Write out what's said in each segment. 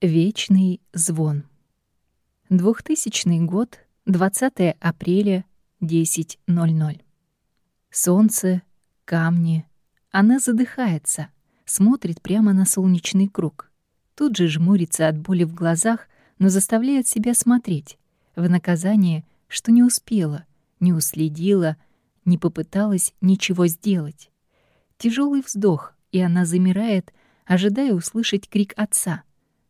Вечный звон. 2000 год, 20 апреля, 10.00. Солнце, камни. Она задыхается, смотрит прямо на солнечный круг. Тут же жмурится от боли в глазах, но заставляет себя смотреть. В наказание, что не успела, не уследила, не попыталась ничего сделать. Тяжелый вздох, и она замирает, ожидая услышать крик отца.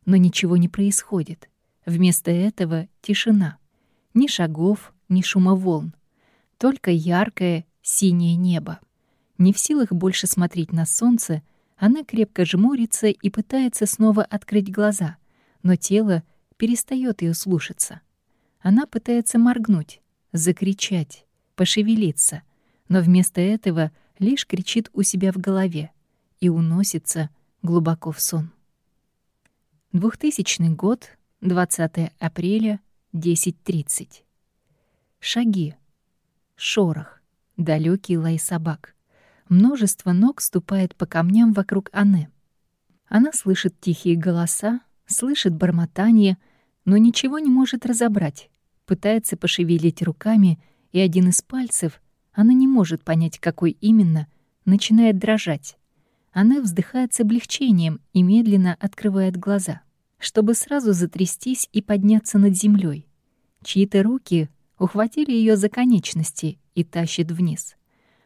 Но ничего не происходит. Вместо этого тишина. Ни шагов, ни шума волн. Только яркое синее небо. Не в силах больше смотреть на солнце, она крепко жмурится и пытается снова открыть глаза, но тело перестает ее слушаться. Она пытается моргнуть, закричать, пошевелиться, но вместо этого лишь кричит у себя в голове и уносится глубоко в сон. 2000 год, 20 апреля, 10.30. Шаги. Шорох. Далекий лай собак. Множество ног ступает по камням вокруг Анны. Она слышит тихие голоса, слышит бормотание, но ничего не может разобрать. Пытается пошевелить руками, и один из пальцев, она не может понять, какой именно, начинает дрожать. Она вздыхает с облегчением и медленно открывает глаза, чтобы сразу затрястись и подняться над землей. Чьи-то руки ухватили ее за конечности и тащат вниз.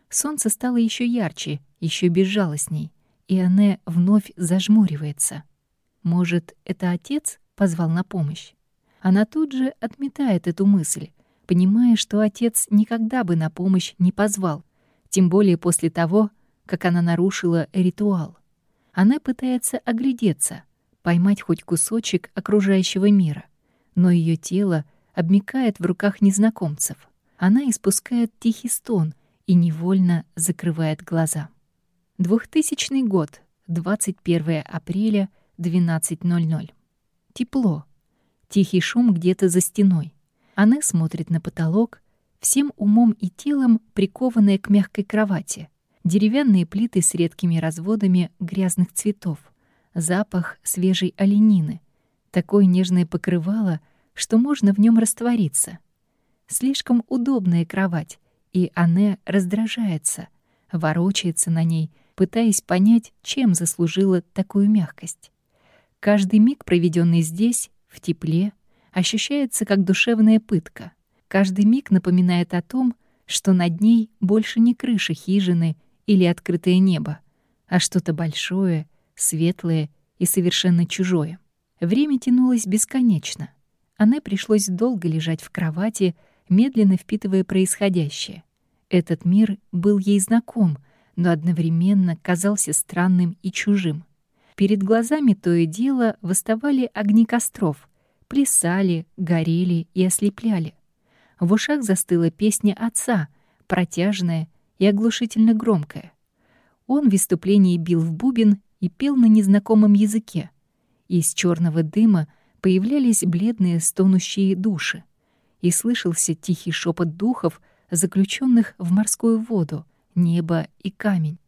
Солнце стало еще ярче, еще безжалостней, и Анне вновь зажмуривается. Может, это отец позвал на помощь? Она тут же отметает эту мысль, понимая, что отец никогда бы на помощь не позвал, тем более после того, как она нарушила ритуал. Она пытается оглядеться, поймать хоть кусочек окружающего мира, но ее тело обмикает в руках незнакомцев. Она испускает тихий стон и невольно закрывает глаза. 2000 год, 21 апреля, 12.00. Тепло. Тихий шум где-то за стеной. Она смотрит на потолок, всем умом и телом прикованная к мягкой кровати деревянные плиты с редкими разводами грязных цветов, запах свежей оленины, такое нежное покрывало, что можно в нем раствориться. Слишком удобная кровать, и Анне раздражается, ворочается на ней, пытаясь понять, чем заслужила такую мягкость. Каждый миг, проведенный здесь, в тепле, ощущается как душевная пытка. Каждый миг напоминает о том, что над ней больше не крыша хижины или открытое небо, а что-то большое, светлое и совершенно чужое. Время тянулось бесконечно. Анне пришлось долго лежать в кровати, медленно впитывая происходящее. Этот мир был ей знаком, но одновременно казался странным и чужим. Перед глазами то и дело выставали огни костров, плясали, горели и ослепляли. В ушах застыла песня отца, протяжная и оглушительно громкое. Он в выступлении бил в бубен и пел на незнакомом языке. Из черного дыма появлялись бледные стонущие души, и слышался тихий шепот духов, заключенных в морскую воду, небо и камень.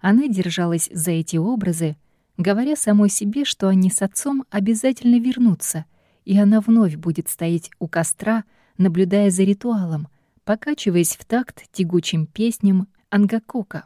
Она держалась за эти образы, говоря самой себе, что они с отцом обязательно вернутся, и она вновь будет стоять у костра, наблюдая за ритуалом — покачиваясь в такт тягучим песням Ангакока.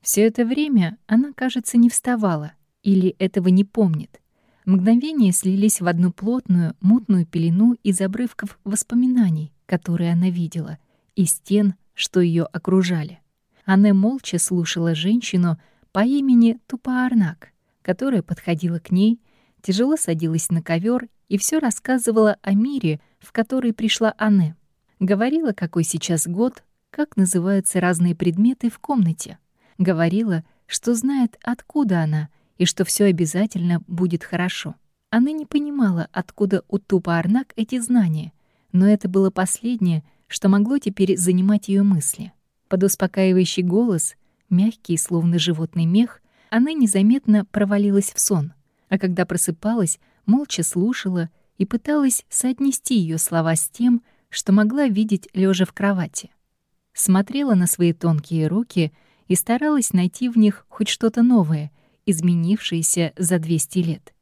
Все это время она, кажется, не вставала или этого не помнит. Мгновения слились в одну плотную, мутную пелену из обрывков воспоминаний, которые она видела, и стен, что ее окружали. Она молча слушала женщину по имени Тупаарнак, которая подходила к ней, тяжело садилась на ковер и все рассказывала о мире, в который пришла Анне. Говорила, какой сейчас год, как называются разные предметы в комнате. Говорила, что знает, откуда она, и что все обязательно будет хорошо. Она не понимала, откуда у Тупа Арнак эти знания, но это было последнее, что могло теперь занимать ее мысли. Под успокаивающий голос, мягкий, словно животный мех, она незаметно провалилась в сон, а когда просыпалась, молча слушала и пыталась соотнести ее слова с тем, что могла видеть лежа в кровати. Смотрела на свои тонкие руки и старалась найти в них хоть что-то новое, изменившееся за 200 лет.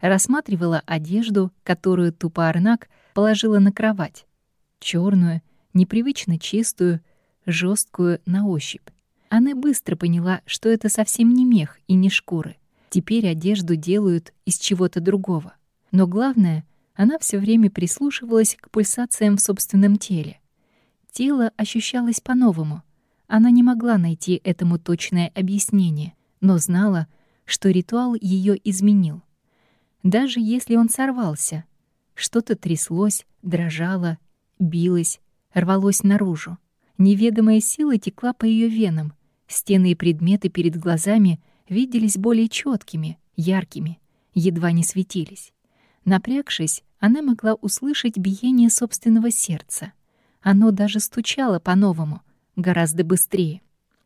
рассматривала одежду, которую Тупаарнак положила на кровать. черную, непривычно чистую, жесткую на ощупь. Она быстро поняла, что это совсем не мех и не шкуры. Теперь одежду делают из чего-то другого. Но главное, она все время прислушивалась к пульсациям в собственном теле. Тело ощущалось по-новому. Она не могла найти этому точное объяснение, но знала, что ритуал ее изменил. Даже если он сорвался, что-то тряслось, дрожало, билось, рвалось наружу. Неведомая сила текла по ее венам. Стены и предметы перед глазами виделись более четкими, яркими, едва не светились. Напрягшись, она могла услышать биение собственного сердца. Оно даже стучало по-новому, гораздо быстрее.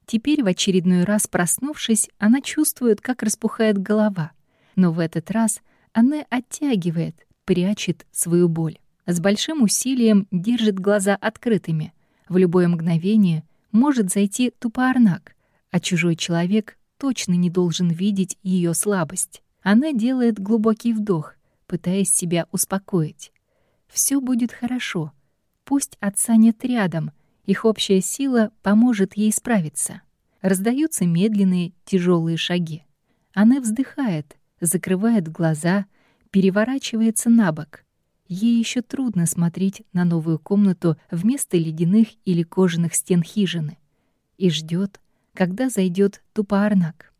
Теперь, в очередной раз проснувшись, она чувствует, как распухает голова. Но в этот раз она оттягивает, прячет свою боль. С большим усилием держит глаза открытыми. В любое мгновение может зайти тупоарнак, а чужой человек точно не должен видеть ее слабость. Она делает глубокий вдох, пытаясь себя успокоить. Все будет хорошо. Пусть отца нет рядом, их общая сила поможет ей справиться. Раздаются медленные, тяжелые шаги. Она вздыхает, закрывает глаза, переворачивается на бок. Ей еще трудно смотреть на новую комнату вместо ледяных или кожаных стен хижины. И ждет, когда зайдет тупоарнак.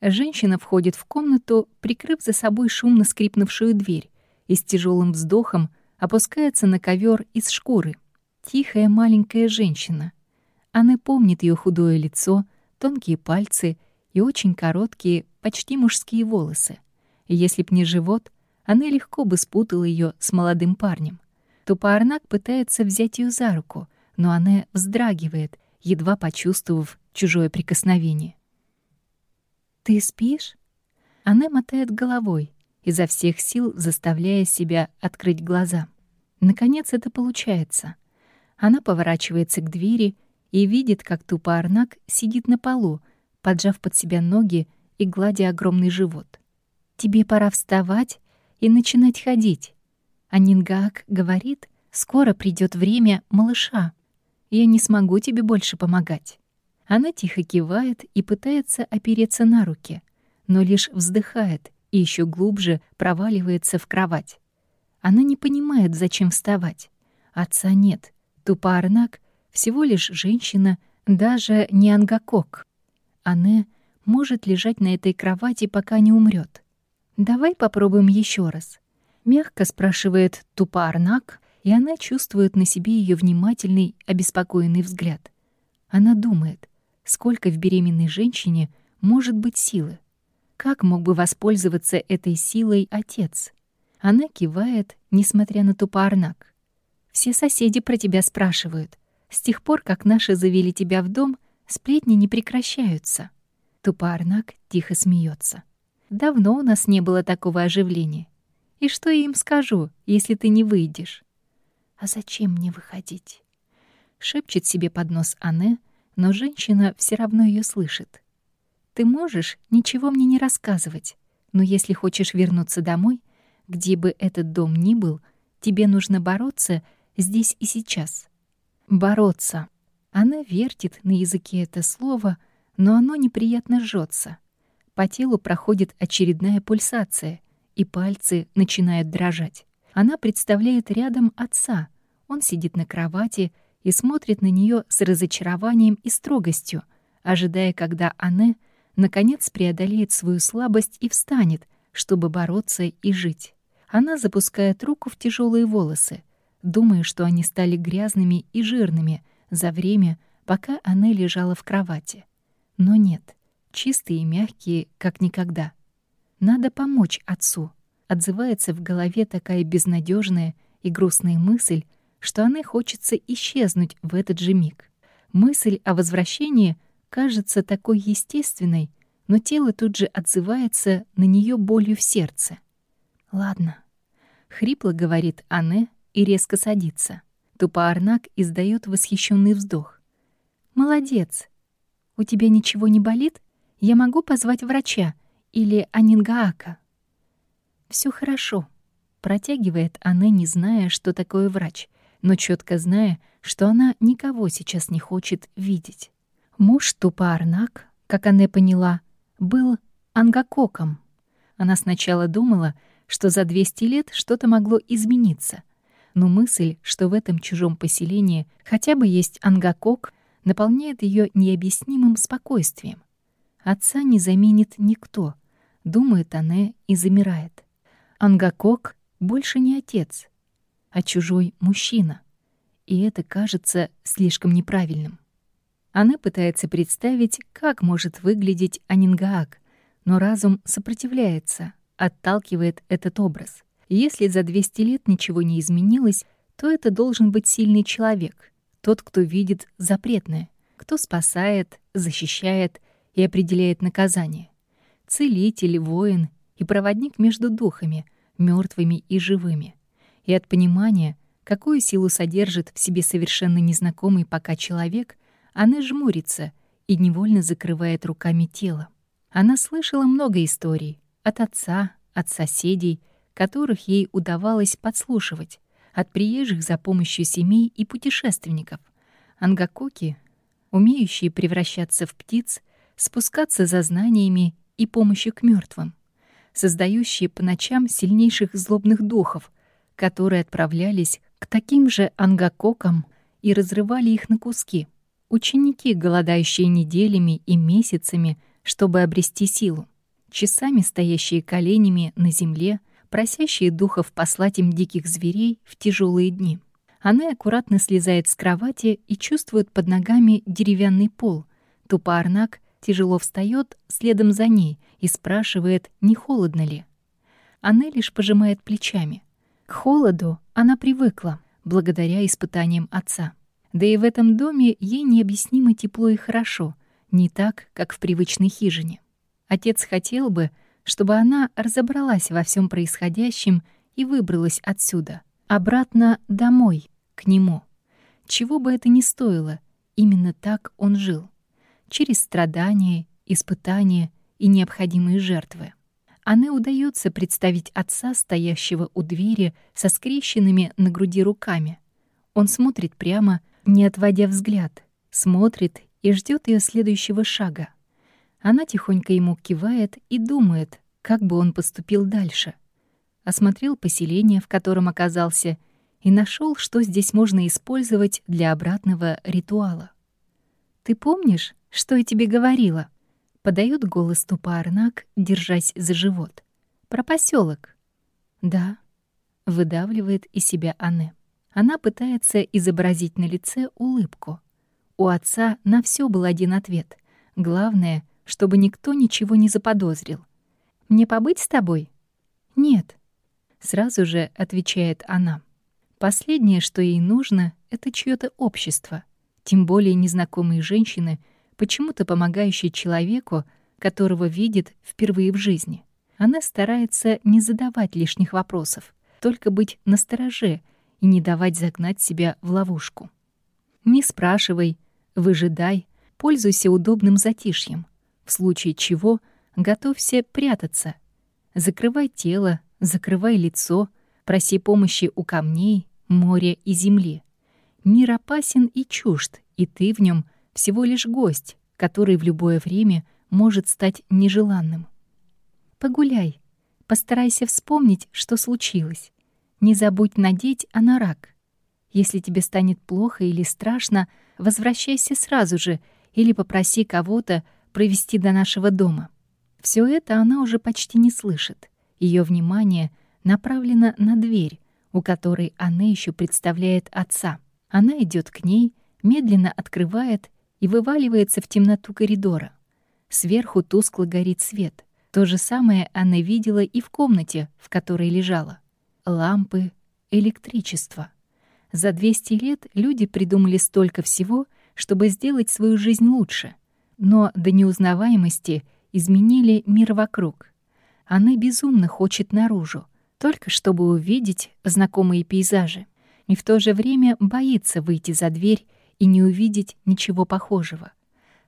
Женщина входит в комнату, прикрыв за собой шумно скрипнувшую дверь, и с тяжелым вздохом опускается на ковер из шкуры. Тихая маленькая женщина. Она помнит ее худое лицо, тонкие пальцы и очень короткие, почти мужские волосы. Если б не живот, она легко бы спутала ее с молодым парнем. Тупоарнак пытается взять ее за руку, но она вздрагивает, едва почувствовав чужое прикосновение. «Ты спишь?» Она мотает головой, изо всех сил заставляя себя открыть глаза. Наконец это получается. Она поворачивается к двери и видит, как тупо Арнак сидит на полу, поджав под себя ноги и гладя огромный живот. «Тебе пора вставать и начинать ходить». А Нингаак говорит, «Скоро придет время малыша. Я не смогу тебе больше помогать». Она тихо кивает и пытается опереться на руки, но лишь вздыхает и еще глубже проваливается в кровать. Она не понимает, зачем вставать. Отца нет. Тупа Арнак всего лишь женщина, даже не ангакок. Она может лежать на этой кровати, пока не умрет. «Давай попробуем еще раз», — мягко спрашивает Тупа Арнак, и она чувствует на себе ее внимательный, обеспокоенный взгляд. Она думает — сколько в беременной женщине может быть силы. Как мог бы воспользоваться этой силой отец? Она кивает, несмотря на тупоарнак. «Все соседи про тебя спрашивают. С тех пор, как наши завели тебя в дом, сплетни не прекращаются». Тупоарнак тихо смеется. «Давно у нас не было такого оживления. И что я им скажу, если ты не выйдешь?» «А зачем мне выходить?» Шепчет себе под нос Анне, но женщина все равно ее слышит. «Ты можешь ничего мне не рассказывать, но если хочешь вернуться домой, где бы этот дом ни был, тебе нужно бороться здесь и сейчас». «Бороться». Она вертит на языке это слово, но оно неприятно жжется. По телу проходит очередная пульсация, и пальцы начинают дрожать. Она представляет рядом отца. Он сидит на кровати, и смотрит на нее с разочарованием и строгостью, ожидая, когда Анне наконец преодолеет свою слабость и встанет, чтобы бороться и жить. Она запускает руку в тяжелые волосы, думая, что они стали грязными и жирными за время, пока Анне лежала в кровати. Но нет, чистые и мягкие, как никогда. Надо помочь отцу. Отзывается в голове такая безнадежная и грустная мысль, что Анне хочется исчезнуть в этот же миг. Мысль о возвращении кажется такой естественной, но тело тут же отзывается на нее болью в сердце. «Ладно», — хрипло говорит Анне и резко садится. Тупоарнак издает восхищенный вздох. «Молодец! У тебя ничего не болит? Я могу позвать врача или Анингаака?» Все хорошо», — протягивает она, не зная, что такое врач, но четко зная, что она никого сейчас не хочет видеть. Муж Тупаарнак, как она поняла, был ангакоком. Она сначала думала, что за 200 лет что-то могло измениться. Но мысль, что в этом чужом поселении хотя бы есть ангакок, наполняет ее необъяснимым спокойствием. Отца не заменит никто, думает она и замирает. Ангакок больше не отец, а чужой мужчина. И это кажется слишком неправильным. Она пытается представить, как может выглядеть Анингаак, но разум сопротивляется, отталкивает этот образ. Если за 200 лет ничего не изменилось, то это должен быть сильный человек, тот, кто видит запретное, кто спасает, защищает и определяет наказание. Целитель, воин и проводник между духами, мертвыми и живыми. И от понимания, какую силу содержит в себе совершенно незнакомый пока человек, она жмурится и невольно закрывает руками тело. Она слышала много историй от отца, от соседей, которых ей удавалось подслушивать, от приезжих за помощью семей и путешественников. Ангакоки, умеющие превращаться в птиц, спускаться за знаниями и помощью к мертвым, создающие по ночам сильнейших злобных духов, которые отправлялись к таким же ангакокам и разрывали их на куски. Ученики, голодающие неделями и месяцами, чтобы обрести силу, часами стоящие коленями на земле, просящие духов послать им диких зверей в тяжелые дни. Она аккуратно слезает с кровати и чувствует под ногами деревянный пол. Тупоарнак тяжело встает следом за ней и спрашивает, не холодно ли. Она лишь пожимает плечами. К холоду она привыкла, благодаря испытаниям отца. Да и в этом доме ей необъяснимо тепло и хорошо — не так, как в привычной хижине. Отец хотел бы, чтобы она разобралась во всем происходящем и выбралась отсюда, обратно домой, к нему. Чего бы это ни стоило, именно так он жил. Через страдания, испытания и необходимые жертвы. Она удается представить отца, стоящего у двери со скрещенными на груди руками. Он смотрит прямо, не отводя взгляд, смотрит и ждет ее следующего шага. Она тихонько ему кивает и думает, как бы он поступил дальше. Осмотрел поселение, в котором оказался, и нашел, что здесь можно использовать для обратного ритуала. «Ты помнишь, что я тебе говорила?» — подает голос тупо держась за живот. «Про поселок. «Да», — выдавливает из себя Анне. Она пытается изобразить на лице улыбку, у отца на все был один ответ. Главное, чтобы никто ничего не заподозрил. «Мне побыть с тобой?» «Нет», — сразу же отвечает она. Последнее, что ей нужно, — это чье то общество, тем более незнакомые женщины, почему-то помогающие человеку, которого видит впервые в жизни. Она старается не задавать лишних вопросов, только быть настороже и не давать загнать себя в ловушку. Не спрашивай, Выжидай, пользуйся удобным затишьем. В случае чего готовься прятаться. Закрывай тело, закрывай лицо, проси помощи у камней, моря и земли. Мир опасен и чужд, и ты в нем всего лишь гость, который в любое время может стать нежеланным. Погуляй, постарайся вспомнить, что случилось. Не забудь надеть анорак. Если тебе станет плохо или страшно, возвращайся сразу же или попроси кого-то провести до нашего дома. Все это она уже почти не слышит. Ее внимание направлено на дверь, у которой она еще представляет отца. Она идет к ней, медленно открывает и вываливается в темноту коридора. Сверху тускло горит свет. То же самое она видела и в комнате, в которой лежала. Лампы, электричество. За 200 лет люди придумали столько всего, чтобы сделать свою жизнь лучше, но до неузнаваемости изменили мир вокруг. Она безумно хочет наружу, только чтобы увидеть знакомые пейзажи, и в то же время боится выйти за дверь и не увидеть ничего похожего.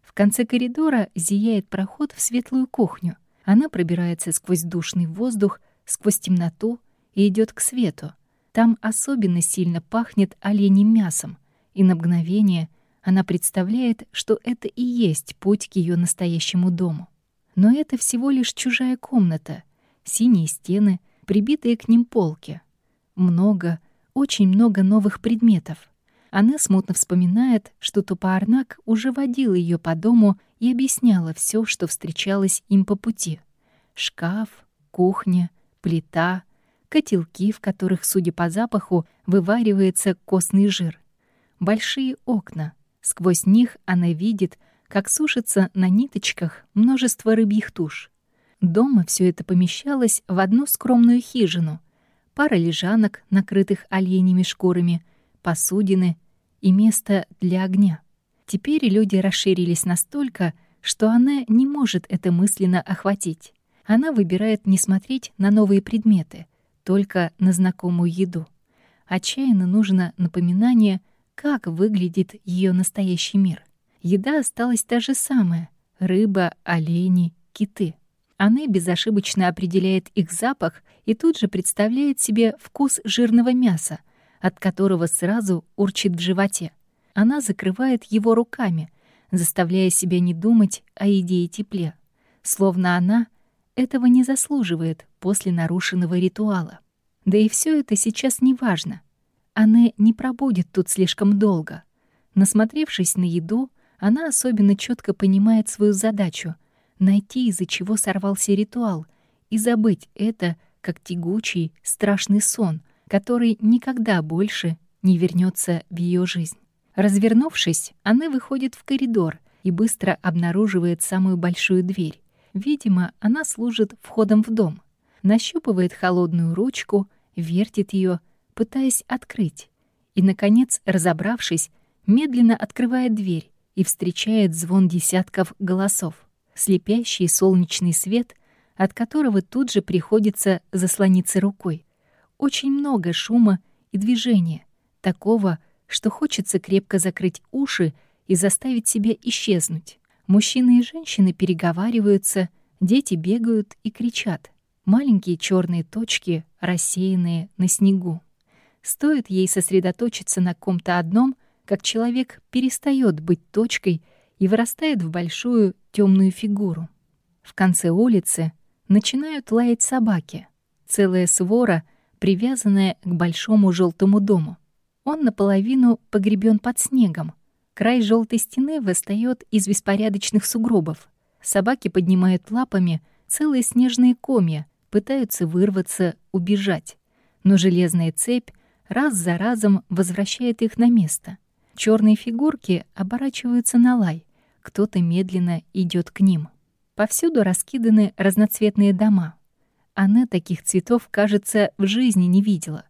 В конце коридора зияет проход в светлую кухню. Она пробирается сквозь душный воздух, сквозь темноту и идет к свету. Там особенно сильно пахнет оленьим мясом, и на мгновение она представляет, что это и есть путь к ее настоящему дому. Но это всего лишь чужая комната, синие стены, прибитые к ним полки. Много, очень много новых предметов. Она смутно вспоминает, что Тупоарнак уже водил ее по дому и объясняла все, что встречалось им по пути. Шкаф, кухня, плита, котелки, в которых, судя по запаху, вываривается костный жир. Большие окна. Сквозь них она видит, как сушится на ниточках множество рыбьих туш. Дома все это помещалось в одну скромную хижину. Пара лежанок, накрытых оленями шкурами, посудины и место для огня. Теперь люди расширились настолько, что она не может это мысленно охватить. Она выбирает не смотреть на новые предметы, только на знакомую еду. Отчаянно нужно напоминание, как выглядит ее настоящий мир. Еда осталась та же самая — рыба, олени, киты. Она безошибочно определяет их запах и тут же представляет себе вкус жирного мяса, от которого сразу урчит в животе. Она закрывает его руками, заставляя себя не думать о еде тепле, словно она этого не заслуживает после нарушенного ритуала. Да и все это сейчас не важно. Она не пробудет тут слишком долго. Насмотревшись на еду, она особенно четко понимает свою задачу — найти, из-за чего сорвался ритуал, и забыть это, как тягучий, страшный сон, который никогда больше не вернется в ее жизнь. Развернувшись, она выходит в коридор и быстро обнаруживает самую большую дверь. Видимо, она служит входом в дом. Нащупывает холодную ручку, вертит ее, пытаясь открыть. И, наконец, разобравшись, медленно открывает дверь и встречает звон десятков голосов, слепящий солнечный свет, от которого тут же приходится заслониться рукой. Очень много шума и движения, такого, что хочется крепко закрыть уши и заставить себя исчезнуть. Мужчины и женщины переговариваются, дети бегают и кричат. Маленькие черные точки, рассеянные на снегу. Стоит ей сосредоточиться на ком-то одном, как человек перестает быть точкой и вырастает в большую темную фигуру. В конце улицы начинают лаять собаки. Целая свора, привязанная к большому желтому дому. Он наполовину погребен под снегом. Край желтой стены восстает из беспорядочных сугробов. Собаки поднимают лапами целые снежные комья, пытаются вырваться, убежать. Но железная цепь раз за разом возвращает их на место. Черные фигурки оборачиваются на лай. Кто-то медленно идет к ним. Повсюду раскиданы разноцветные дома. Она таких цветов, кажется, в жизни не видела.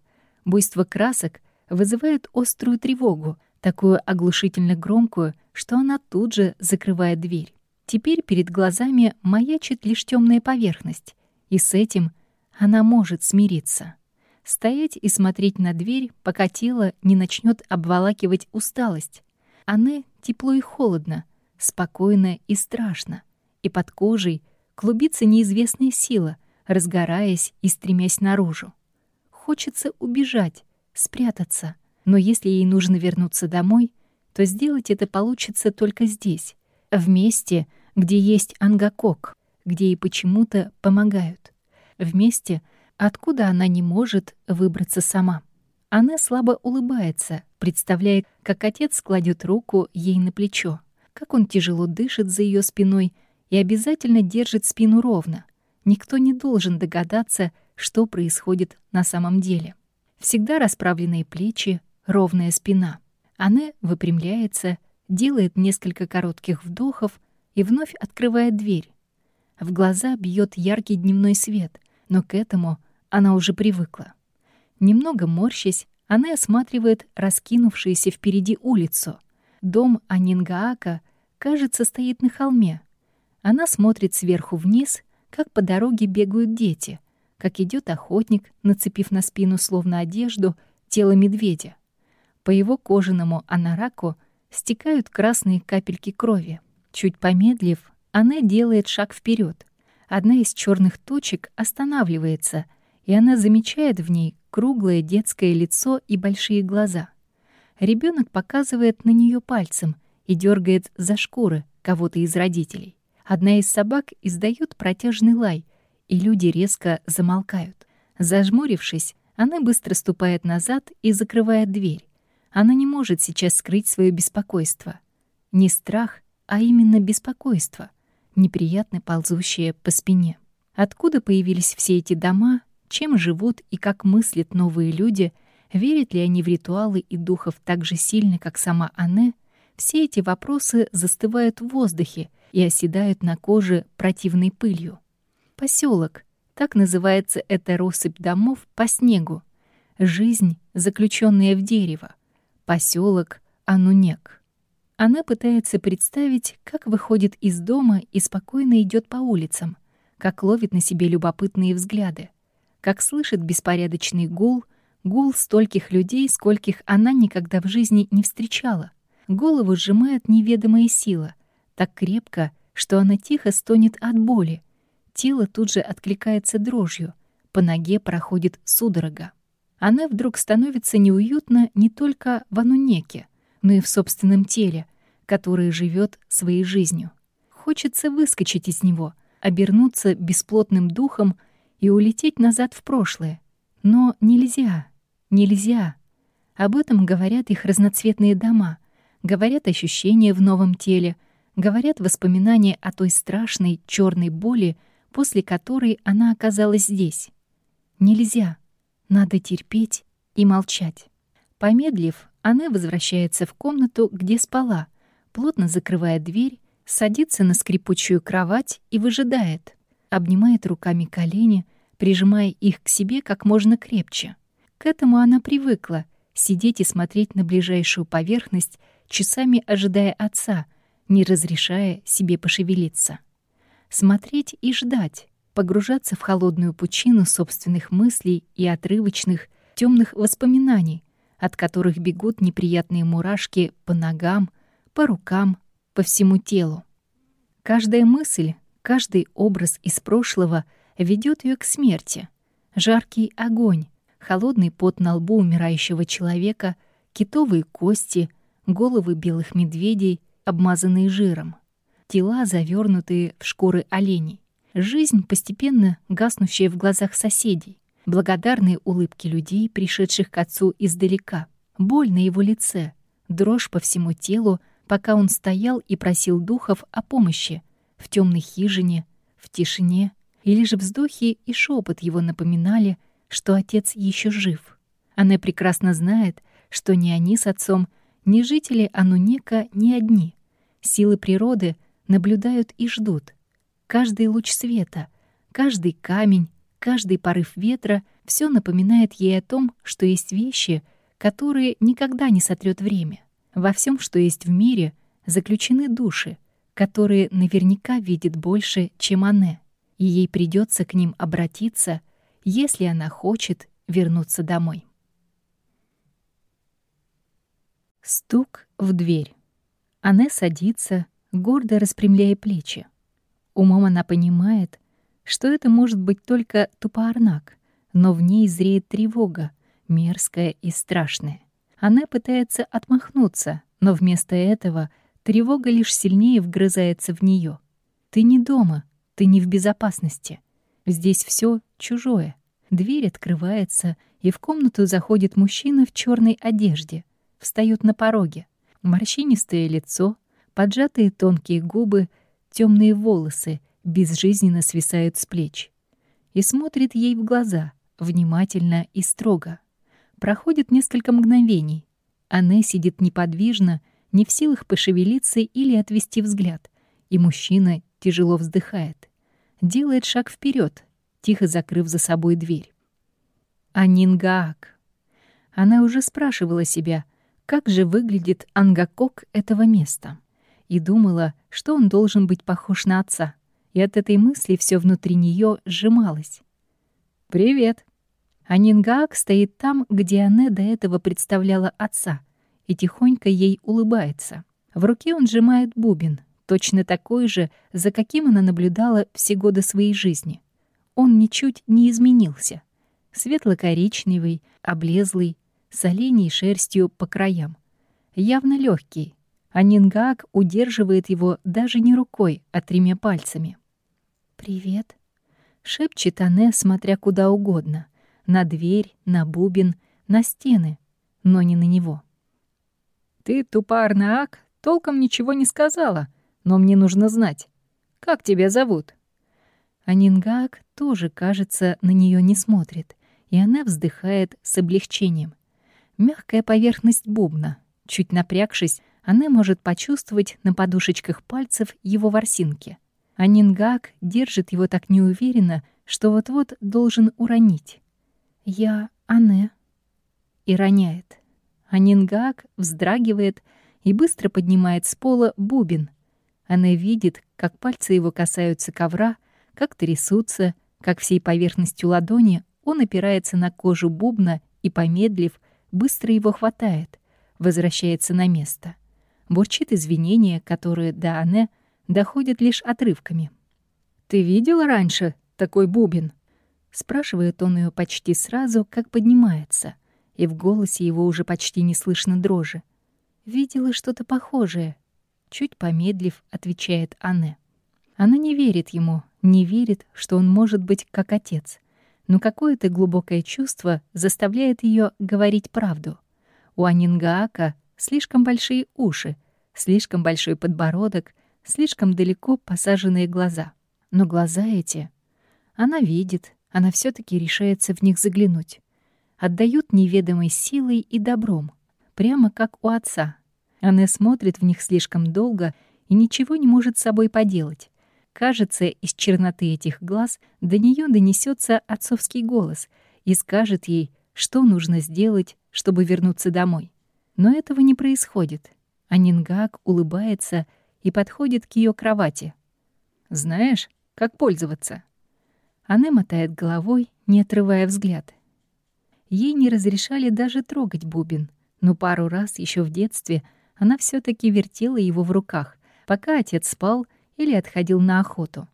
Буйство красок вызывает острую тревогу, такую оглушительно громкую, что она тут же закрывает дверь. Теперь перед глазами маячит лишь темная поверхность, и с этим она может смириться. Стоять и смотреть на дверь, пока тело не начнет обволакивать усталость. Она тепло и холодно, спокойно и страшно, и под кожей клубится неизвестная сила, разгораясь и стремясь наружу. Хочется убежать, спрятаться. Но если ей нужно вернуться домой, то сделать это получится только здесь, в месте, где есть ангакок, где ей почему-то помогают. В месте, откуда она не может выбраться сама. Она слабо улыбается, представляя, как отец кладет руку ей на плечо, как он тяжело дышит за ее спиной и обязательно держит спину ровно. Никто не должен догадаться, что происходит на самом деле. Всегда расправленные плечи, ровная спина. Она выпрямляется, делает несколько коротких вдохов и вновь открывает дверь. В глаза бьет яркий дневной свет, но к этому она уже привыкла. Немного морщась, она осматривает раскинувшуюся впереди улицу. Дом Анингаака, кажется, стоит на холме. Она смотрит сверху вниз, как по дороге бегают дети — как идет охотник, нацепив на спину словно одежду тело медведя. По его кожаному анараку стекают красные капельки крови. Чуть помедлив, она делает шаг вперед. Одна из черных точек останавливается, и она замечает в ней круглое детское лицо и большие глаза. Ребенок показывает на нее пальцем и дергает за шкуры кого-то из родителей. Одна из собак издает протяжный лай, и люди резко замолкают. Зажмурившись, она быстро ступает назад и закрывает дверь. Она не может сейчас скрыть свое беспокойство. Не страх, а именно беспокойство, неприятно ползущее по спине. Откуда появились все эти дома, чем живут и как мыслят новые люди, верят ли они в ритуалы и духов так же сильно, как сама Анне, все эти вопросы застывают в воздухе и оседают на коже противной пылью. Поселок, так называется эта россыпь домов по снегу. Жизнь, заключенная в дерево. Поселок Анунек. Она пытается представить, как выходит из дома и спокойно идет по улицам, как ловит на себе любопытные взгляды, как слышит беспорядочный гул, гул стольких людей, скольких она никогда в жизни не встречала. Голову сжимает неведомая сила, так крепко, что она тихо стонет от боли. Тело тут же откликается дрожью, по ноге проходит судорога. Она вдруг становится неуютно не только в Анунеке, но и в собственном теле, которое живет своей жизнью. Хочется выскочить из него, обернуться бесплотным духом и улететь назад в прошлое. Но нельзя, нельзя. Об этом говорят их разноцветные дома, говорят ощущения в новом теле, говорят воспоминания о той страшной черной боли, после которой она оказалась здесь. Нельзя. Надо терпеть и молчать. Помедлив, она возвращается в комнату, где спала, плотно закрывает дверь, садится на скрипучую кровать и выжидает, обнимает руками колени, прижимая их к себе как можно крепче. К этому она привыкла — сидеть и смотреть на ближайшую поверхность, часами ожидая отца, не разрешая себе пошевелиться. Смотреть и ждать, погружаться в холодную пучину собственных мыслей и отрывочных, темных воспоминаний, от которых бегут неприятные мурашки по ногам, по рукам, по всему телу. Каждая мысль, каждый образ из прошлого ведет ее к смерти. Жаркий огонь, холодный пот на лбу умирающего человека, китовые кости, головы белых медведей, обмазанные жиром, тела, завернутые в шкуры оленей. Жизнь, постепенно гаснущая в глазах соседей, благодарные улыбки людей, пришедших к отцу издалека, боль на его лице, дрожь по всему телу, пока он стоял и просил духов о помощи в темной хижине, в тишине, и лишь вздохи и шепот его напоминали, что отец еще жив. Она прекрасно знает, что ни они с отцом, ни жители Анунека не одни. Силы природы наблюдают и ждут, Каждый луч света, каждый камень, каждый порыв ветра — все напоминает ей о том, что есть вещи, которые никогда не сотрет время. Во всем, что есть в мире, заключены души, которые наверняка видят больше, чем она, и ей придется к ним обратиться, если она хочет вернуться домой. Стук в дверь. Анне садится, гордо распрямляя плечи. Умом она понимает, что это может быть только тупоарнак, но в ней зреет тревога, мерзкая и страшная. Она пытается отмахнуться, но вместо этого тревога лишь сильнее вгрызается в нее. Ты не дома, ты не в безопасности. Здесь все чужое. Дверь открывается, и в комнату заходит мужчина в черной одежде. Встает на пороге. Морщинистое лицо, поджатые тонкие губы — темные волосы безжизненно свисают с плеч. И смотрит ей в глаза, внимательно и строго. Проходит несколько мгновений. Она сидит неподвижно, не в силах пошевелиться или отвести взгляд, и мужчина тяжело вздыхает. Делает шаг вперед, тихо закрыв за собой дверь. Анингаак. Она уже спрашивала себя, как же выглядит ангакок этого места и думала, что он должен быть похож на отца. И от этой мысли все внутри нее сжималось. «Привет!» Анингаак стоит там, где она до этого представляла отца, и тихонько ей улыбается. В руке он сжимает бубен, точно такой же, за каким она наблюдала все годы своей жизни. Он ничуть не изменился. Светло-коричневый, облезлый, с оленей шерстью по краям. Явно легкий, а удерживает его даже не рукой, а тремя пальцами. «Привет», — шепчет Ане, смотря куда угодно. На дверь, на бубен, на стены, но не на него. «Ты, тупарнаак, толком ничего не сказала, но мне нужно знать. Как тебя зовут?» А тоже, кажется, на нее не смотрит, и она вздыхает с облегчением. Мягкая поверхность бубна. Чуть напрягшись, она может почувствовать на подушечках пальцев его ворсинки. А Нингак держит его так неуверенно, что вот-вот должен уронить. «Я Ане». И роняет. А Нингак вздрагивает и быстро поднимает с пола бубен. Она видит, как пальцы его касаются ковра, как трясутся, как всей поверхностью ладони он опирается на кожу бубна и, помедлив, быстро его хватает, возвращается на место. Бурчит извинения, которые до Анне доходят лишь отрывками. «Ты видел раньше такой бубен?» Спрашивает он ее почти сразу, как поднимается, и в голосе его уже почти не слышно дрожи. «Видела что-то похожее», — чуть помедлив, отвечает Анне. Она не верит ему, не верит, что он может быть как отец но какое-то глубокое чувство заставляет ее говорить правду. У Анингаака слишком большие уши, слишком большой подбородок, слишком далеко посаженные глаза. Но глаза эти... Она видит, она все таки решается в них заглянуть. Отдают неведомой силой и добром, прямо как у отца. Она смотрит в них слишком долго и ничего не может с собой поделать. Кажется, из черноты этих глаз до нее донесется отцовский голос и скажет ей, что нужно сделать, чтобы вернуться домой. Но этого не происходит. А улыбается и подходит к ее кровати. «Знаешь, как пользоваться?» Она мотает головой, не отрывая взгляд. Ей не разрешали даже трогать бубен, но пару раз еще в детстве она все таки вертела его в руках, пока отец спал или отходил на охоту.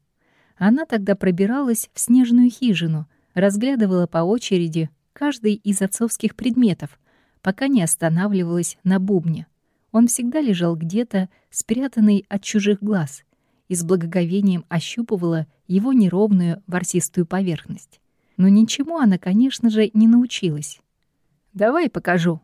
Она тогда пробиралась в снежную хижину, разглядывала по очереди каждый из отцовских предметов, пока не останавливалась на бубне. Он всегда лежал где-то, спрятанный от чужих глаз, и с благоговением ощупывала его неровную ворсистую поверхность. Но ничему она, конечно же, не научилась. «Давай покажу».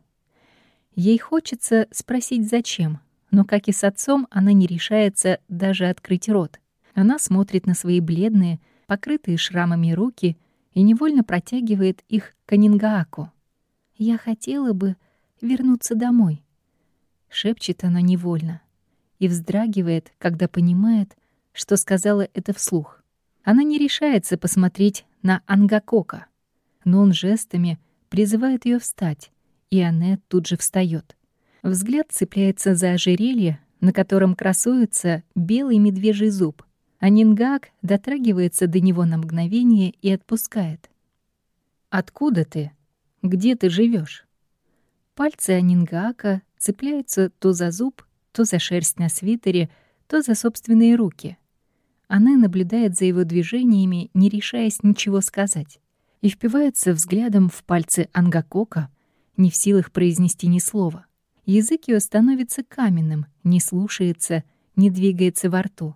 Ей хочется спросить, зачем, но, как и с отцом, она не решается даже открыть рот. Она смотрит на свои бледные, покрытые шрамами руки и невольно протягивает их к Анингааку. «Я хотела бы вернуться домой», — шепчет она невольно и вздрагивает, когда понимает, что сказала это вслух. Она не решается посмотреть на Ангакока, но он жестами призывает ее встать, и Аннет тут же встает. Взгляд цепляется за ожерелье, на котором красуется белый медвежий зуб, а Нингак дотрагивается до него на мгновение и отпускает. «Откуда ты? Где ты живешь? Пальцы Анингака цепляются то за зуб, то за шерсть на свитере, то за собственные руки. Она наблюдает за его движениями, не решаясь ничего сказать, и впивается взглядом в пальцы Ангакока, не в силах произнести ни слова. Язык ее становится каменным, не слушается, не двигается во рту.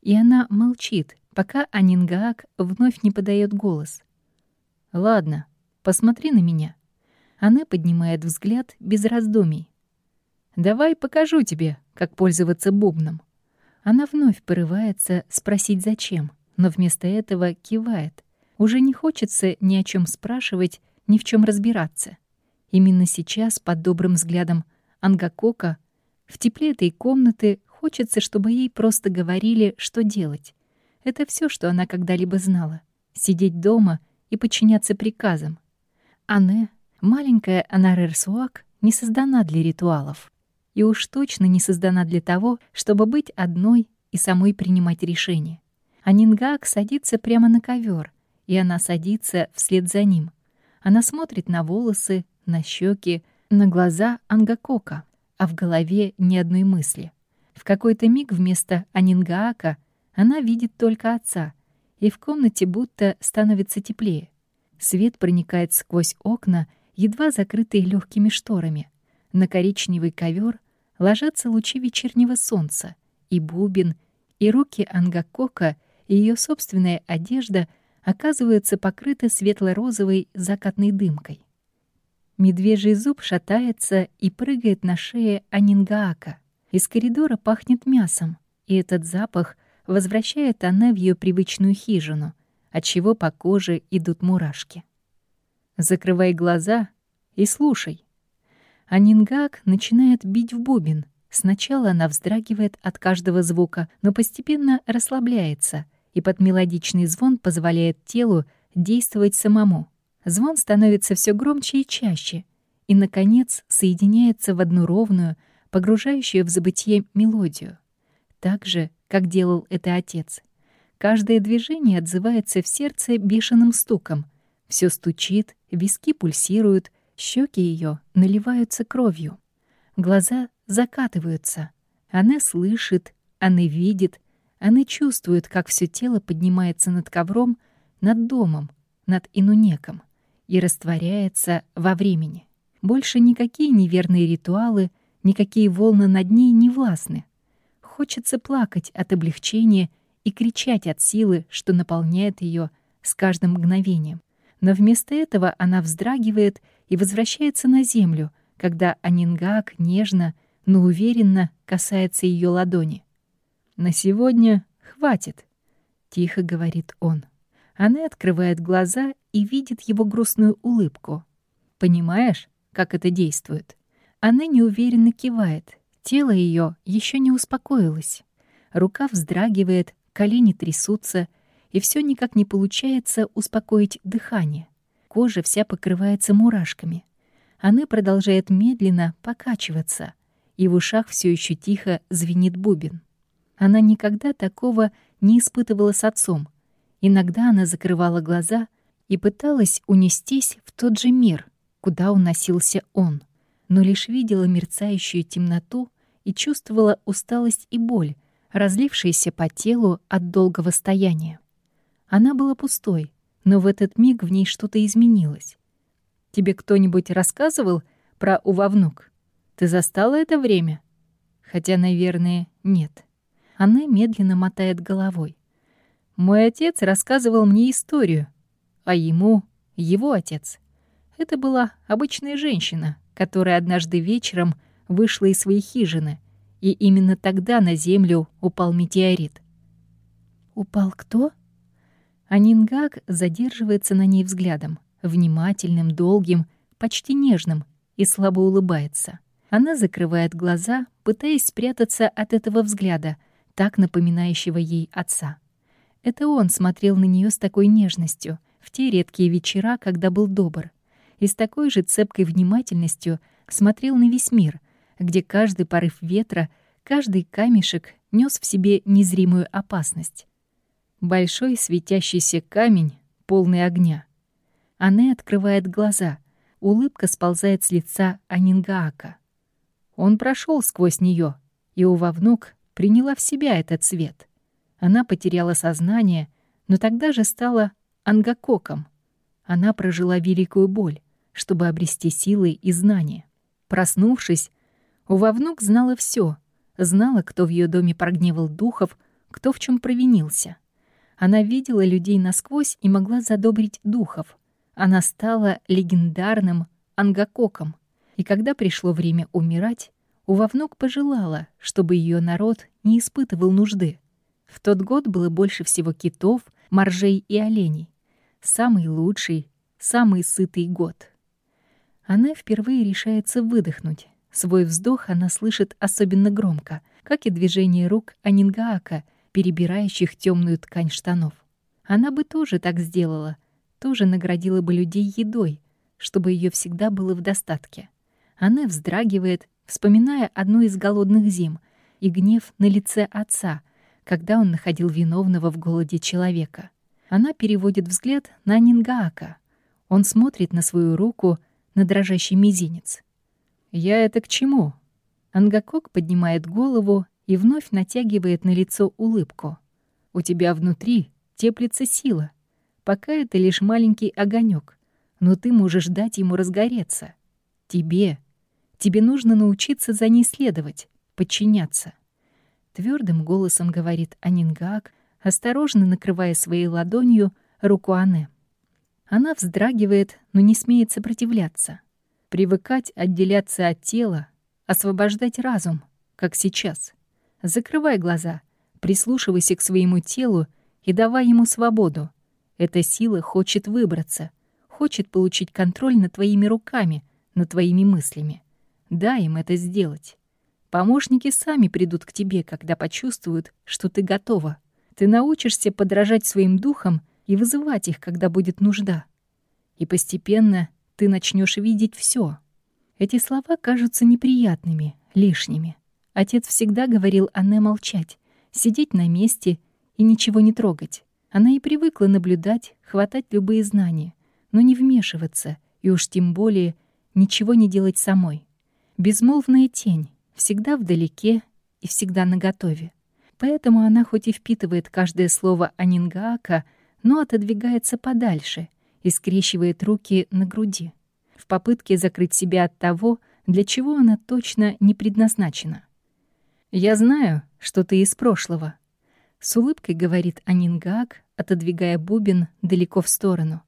И она молчит, пока Анингаак вновь не подает голос. «Ладно, посмотри на меня». Она поднимает взгляд без раздумий. «Давай покажу тебе, как пользоваться бубном». Она вновь порывается спросить зачем, но вместо этого кивает. Уже не хочется ни о чем спрашивать, ни в чем разбираться. Именно сейчас, под добрым взглядом Ангакока, в тепле этой комнаты хочется, чтобы ей просто говорили, что делать. Это все, что она когда-либо знала. Сидеть дома и подчиняться приказам. Ане, маленькая Анарерсуак, не создана для ритуалов. И уж точно не создана для того, чтобы быть одной и самой принимать решения. А Нингак садится прямо на ковер, и она садится вслед за ним. Она смотрит на волосы, на щеки, на глаза Ангакока, а в голове ни одной мысли. В какой-то миг вместо Анингаака она видит только отца, и в комнате будто становится теплее. Свет проникает сквозь окна, едва закрытые легкими шторами. На коричневый ковер ложатся лучи вечернего солнца, и бубен, и руки Ангакока, и ее собственная одежда оказываются покрыты светло-розовой закатной дымкой. Медвежий зуб шатается и прыгает на шее Анингаака. Из коридора пахнет мясом, и этот запах возвращает она в ее привычную хижину, отчего по коже идут мурашки. Закрывай глаза и слушай. Анингак начинает бить в бубен. Сначала она вздрагивает от каждого звука, но постепенно расслабляется, и под мелодичный звон позволяет телу действовать самому. Звон становится все громче и чаще, и, наконец, соединяется в одну ровную, погружающую в забытье мелодию. Так же, как делал это отец. Каждое движение отзывается в сердце бешеным стуком. Все стучит, виски пульсируют, щеки ее наливаются кровью. Глаза закатываются. Она слышит, она видит, она чувствует, как все тело поднимается над ковром, над домом, над инунеком и растворяется во времени. Больше никакие неверные ритуалы, никакие волны над ней не властны. Хочется плакать от облегчения и кричать от силы, что наполняет ее с каждым мгновением. Но вместо этого она вздрагивает и возвращается на землю, когда Анингак нежно, но уверенно касается ее ладони. «На сегодня хватит», — тихо говорит он. Она открывает глаза и видит его грустную улыбку. «Понимаешь, как это действует?» Она неуверенно кивает, Тело ее еще не успокоилось. Рука вздрагивает, колени трясутся, и все никак не получается успокоить дыхание. Кожа вся покрывается мурашками. Она продолжает медленно покачиваться, и в ушах все еще тихо звенит бубен. Она никогда такого не испытывала с отцом. Иногда она закрывала глаза и пыталась унестись в тот же мир, куда уносился он, но лишь видела мерцающую темноту и чувствовала усталость и боль, разлившиеся по телу от долгого стояния. Она была пустой, но в этот миг в ней что-то изменилось. «Тебе кто-нибудь рассказывал про Увовнук? Ты застала это время?» Хотя, наверное, нет. Она медленно мотает головой. «Мой отец рассказывал мне историю, а ему — его отец. Это была обычная женщина, которая однажды вечером вышла из своей хижины, и именно тогда на Землю упал метеорит. «Упал кто?» Анингак задерживается на ней взглядом, внимательным, долгим, почти нежным, и слабо улыбается. Она закрывает глаза, пытаясь спрятаться от этого взгляда, так напоминающего ей отца. Это он смотрел на нее с такой нежностью в те редкие вечера, когда был добр, и с такой же цепкой внимательностью смотрел на весь мир, где каждый порыв ветра, каждый камешек нес в себе незримую опасность. Большой светящийся камень, полный огня. Анне открывает глаза, улыбка сползает с лица Анингаака. Он прошел сквозь нее, и у вовнук приняла в себя этот цвет. Она потеряла сознание, но тогда же стала ангакоком. Она прожила великую боль, чтобы обрести силы и знания. Проснувшись, Увовнук знала все, знала, кто в ее доме прогневал духов, кто в чем провинился. Она видела людей насквозь и могла задобрить духов. Она стала легендарным ангакоком. И когда пришло время умирать, Увовнук пожелала, чтобы ее народ не испытывал нужды. В тот год было больше всего китов, моржей и оленей. Самый лучший, самый сытый год. Она впервые решается выдохнуть, Свой вздох она слышит особенно громко, как и движение рук Анингаака, перебирающих темную ткань штанов. Она бы тоже так сделала, тоже наградила бы людей едой, чтобы ее всегда было в достатке. Она вздрагивает, вспоминая одну из голодных зим и гнев на лице отца, когда он находил виновного в голоде человека. Она переводит взгляд на Нингаака. Он смотрит на свою руку, на дрожащий мизинец. «Я это к чему?» Ангакок поднимает голову и вновь натягивает на лицо улыбку. «У тебя внутри теплится сила. Пока это лишь маленький огонек, но ты можешь дать ему разгореться. Тебе. Тебе нужно научиться за ней следовать, подчиняться. Твердым голосом говорит Анингаак, осторожно накрывая своей ладонью руку Ане. Она вздрагивает, но не смеет сопротивляться. Привыкать отделяться от тела, освобождать разум, как сейчас. Закрывай глаза, прислушивайся к своему телу и давай ему свободу. Эта сила хочет выбраться, хочет получить контроль над твоими руками, над твоими мыслями. Дай им это сделать. Помощники сами придут к тебе, когда почувствуют, что ты готова. Ты научишься подражать своим духам и вызывать их, когда будет нужда. И постепенно ты начнешь видеть все. Эти слова кажутся неприятными, лишними. Отец всегда говорил Анне молчать, сидеть на месте и ничего не трогать. Она и привыкла наблюдать, хватать любые знания, но не вмешиваться, и уж тем более ничего не делать самой. Безмолвная тень, всегда вдалеке и всегда наготове. Поэтому она хоть и впитывает каждое слово Анингаака, но отодвигается подальше и скрещивает руки на груди, в попытке закрыть себя от того, для чего она точно не предназначена. «Я знаю, что ты из прошлого», — с улыбкой говорит Анингаак, отодвигая бубен далеко в сторону.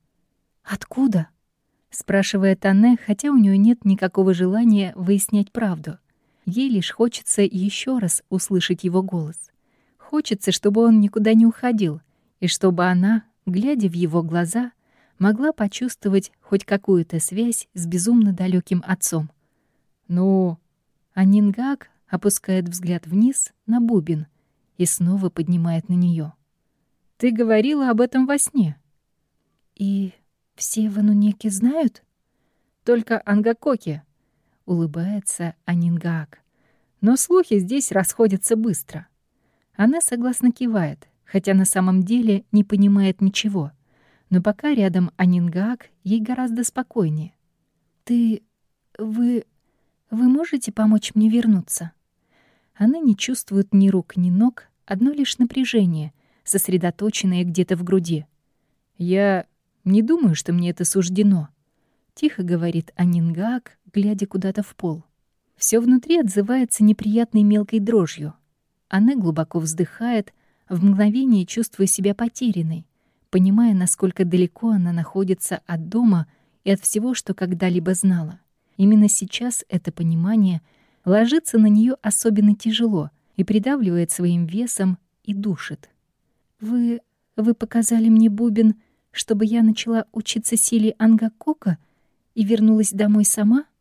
«Откуда?» — спрашивает Анне, хотя у нее нет никакого желания выяснять правду. Ей лишь хочется еще раз услышать его голос. Хочется, чтобы он никуда не уходил, и чтобы она, глядя в его глаза, могла почувствовать хоть какую-то связь с безумно далеким отцом. «Ну...» Анингак опускает взгляд вниз на бубен и снова поднимает на нее. «Ты говорила об этом во сне». «И все в Анунеке знают?» «Только Ангакоки», — улыбается Анингак. «Но слухи здесь расходятся быстро». Она согласно кивает, хотя на самом деле не понимает ничего. Но пока рядом Анингак, ей гораздо спокойнее. «Ты... вы... вы можете помочь мне вернуться?» Она не чувствует ни рук, ни ног, одно лишь напряжение, сосредоточенное где-то в груди. «Я не думаю, что мне это суждено», — тихо говорит Анингак, глядя куда-то в пол. Все внутри отзывается неприятной мелкой дрожью. Она глубоко вздыхает, в мгновение чувствуя себя потерянной, понимая, насколько далеко она находится от дома и от всего, что когда-либо знала. Именно сейчас это понимание ложится на нее особенно тяжело и придавливает своим весом и душит. «Вы... вы показали мне бубен, чтобы я начала учиться силе Ангакока и вернулась домой сама?» —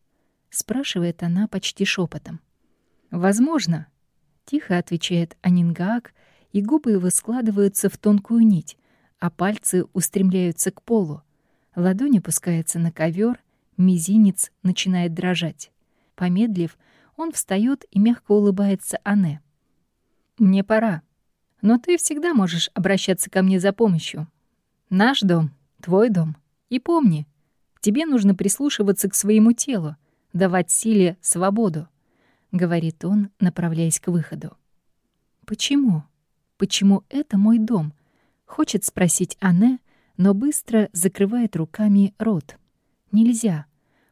спрашивает она почти шепотом. «Возможно», — тихо отвечает Анингаак, и губы его складываются в тонкую нить, а пальцы устремляются к полу. Ладонь опускается на ковер, мизинец начинает дрожать. Помедлив, он встает и мягко улыбается Ане. «Мне пора. Но ты всегда можешь обращаться ко мне за помощью. Наш дом, твой дом. И помни, тебе нужно прислушиваться к своему телу, давать силе свободу», — говорит он, направляясь к выходу. «Почему? Почему это мой дом?» Хочет спросить Анне, но быстро закрывает руками рот. Нельзя.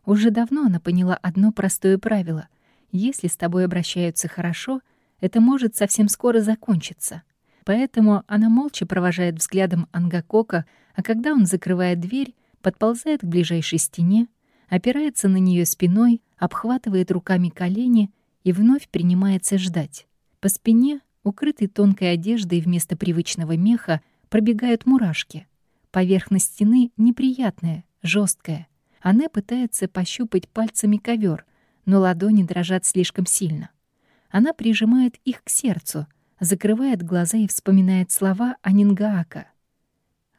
Уже давно она поняла одно простое правило. Если с тобой обращаются хорошо, это может совсем скоро закончиться. Поэтому она молча провожает взглядом Ангакока, а когда он закрывает дверь, подползает к ближайшей стене, опирается на нее спиной, обхватывает руками колени и вновь принимается ждать. По спине, укрытой тонкой одеждой вместо привычного меха, пробегают мурашки. Поверхность стены неприятная, жесткая. Она пытается пощупать пальцами ковер, но ладони дрожат слишком сильно. Она прижимает их к сердцу, закрывает глаза и вспоминает слова Анингаака.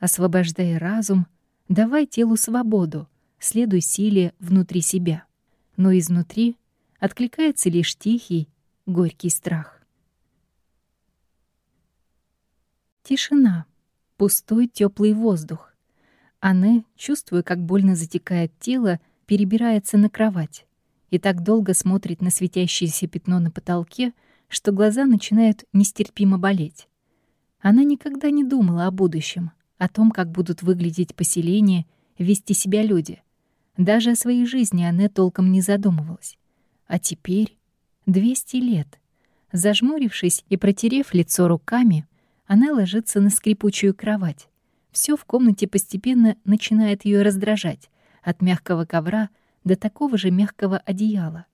«Освобождай разум, давай телу свободу, следуй силе внутри себя». Но изнутри откликается лишь тихий, горький страх. Тишина. Пустой теплый воздух. Анне, чувствуя, как больно затекает тело, перебирается на кровать и так долго смотрит на светящееся пятно на потолке, что глаза начинают нестерпимо болеть. Она никогда не думала о будущем, о том, как будут выглядеть поселения, вести себя люди. Даже о своей жизни она толком не задумывалась. А теперь 200 лет. Зажмурившись и протерев лицо руками, она ложится на скрипучую кровать. Все в комнате постепенно начинает ее раздражать, от мягкого ковра до такого же мягкого одеяла,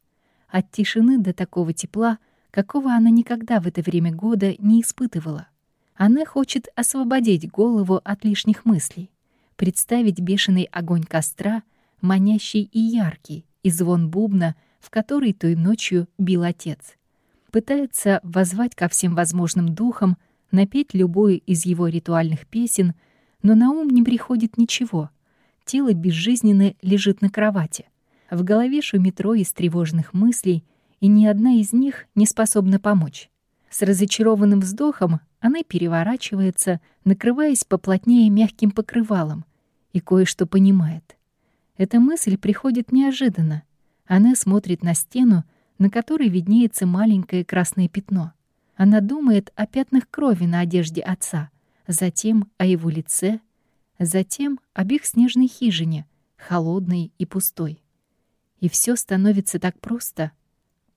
от тишины до такого тепла, какого она никогда в это время года не испытывала. Она хочет освободить голову от лишних мыслей, представить бешеный огонь костра, манящий и яркий, и звон бубна, в который той ночью бил отец. Пытается воззвать ко всем возможным духам, напеть любую из его ритуальных песен, но на ум не приходит ничего. Тело безжизненно лежит на кровати. В голове шумит рой из тревожных мыслей, и ни одна из них не способна помочь. С разочарованным вздохом она переворачивается, накрываясь поплотнее мягким покрывалом, и кое-что понимает. Эта мысль приходит неожиданно. Она смотрит на стену, на которой виднеется маленькое красное пятно. Она думает о пятнах крови на одежде отца, затем о его лице, затем об их снежной хижине, холодной и пустой. И все становится так просто.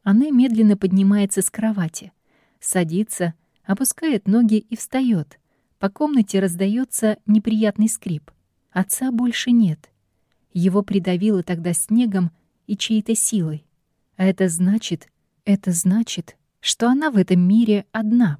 Она медленно поднимается с кровати, садится, опускает ноги и встает. По комнате раздается неприятный скрип. Отца больше нет. Его придавило тогда снегом и чьей-то силой. А это значит, это значит, что она в этом мире одна.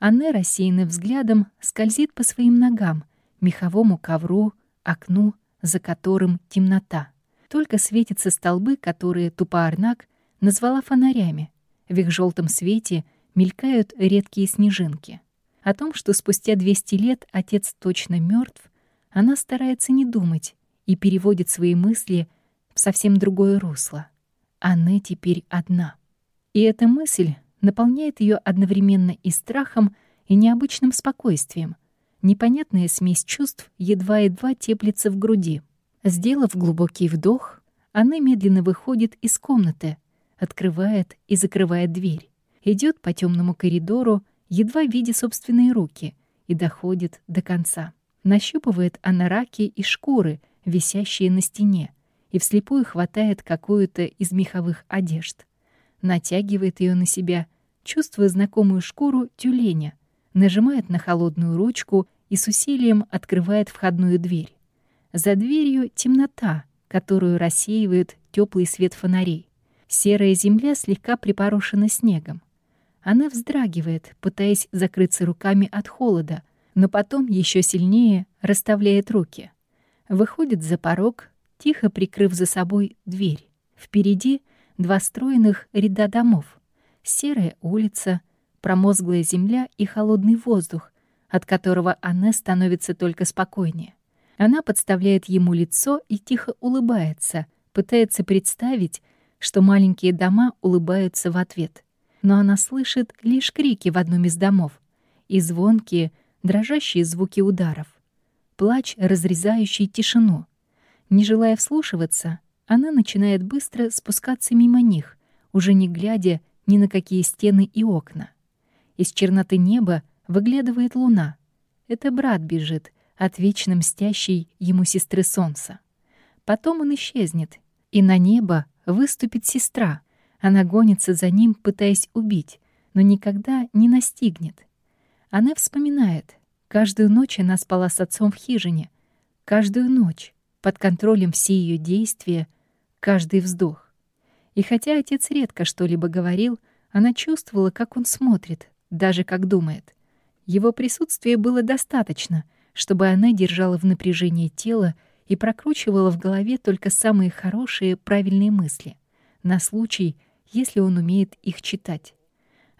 Анне рассеянным взглядом скользит по своим ногам, меховому ковру, окну, за которым темнота. Только светятся столбы, которые Тупоарнак назвала фонарями. В их желтом свете мелькают редкие снежинки. О том, что спустя 200 лет отец точно мертв, она старается не думать и переводит свои мысли в совсем другое русло. Анне теперь одна. И эта мысль наполняет ее одновременно и страхом, и необычным спокойствием. Непонятная смесь чувств едва-едва теплится в груди. Сделав глубокий вдох, она медленно выходит из комнаты, открывает и закрывает дверь, идет по темному коридору, едва видя собственные руки, и доходит до конца. Нащупывает она раки и шкуры, висящие на стене, и вслепую хватает какую-то из меховых одежд. Натягивает ее на себя чувствуя знакомую шкуру тюленя, нажимает на холодную ручку и с усилием открывает входную дверь. За дверью темнота, которую рассеивает теплый свет фонарей. Серая земля слегка припорошена снегом. Она вздрагивает, пытаясь закрыться руками от холода, но потом еще сильнее расставляет руки. Выходит за порог, тихо прикрыв за собой дверь. Впереди два стройных ряда домов — серая улица, промозглая земля и холодный воздух, от которого Анне становится только спокойнее. Она подставляет ему лицо и тихо улыбается, пытается представить, что маленькие дома улыбаются в ответ. Но она слышит лишь крики в одном из домов и звонкие, дрожащие звуки ударов. Плач, разрезающий тишину. Не желая вслушиваться, она начинает быстро спускаться мимо них, уже не глядя ни на какие стены и окна. Из черноты неба выглядывает луна. Это брат бежит от вечно мстящей ему сестры солнца. Потом он исчезнет, и на небо выступит сестра. Она гонится за ним, пытаясь убить, но никогда не настигнет. Она вспоминает. Каждую ночь она спала с отцом в хижине. Каждую ночь, под контролем все ее действия, каждый вздох. И хотя отец редко что-либо говорил, она чувствовала, как он смотрит, даже как думает. Его присутствия было достаточно, чтобы она держала в напряжении тело и прокручивала в голове только самые хорошие, правильные мысли, на случай, если он умеет их читать.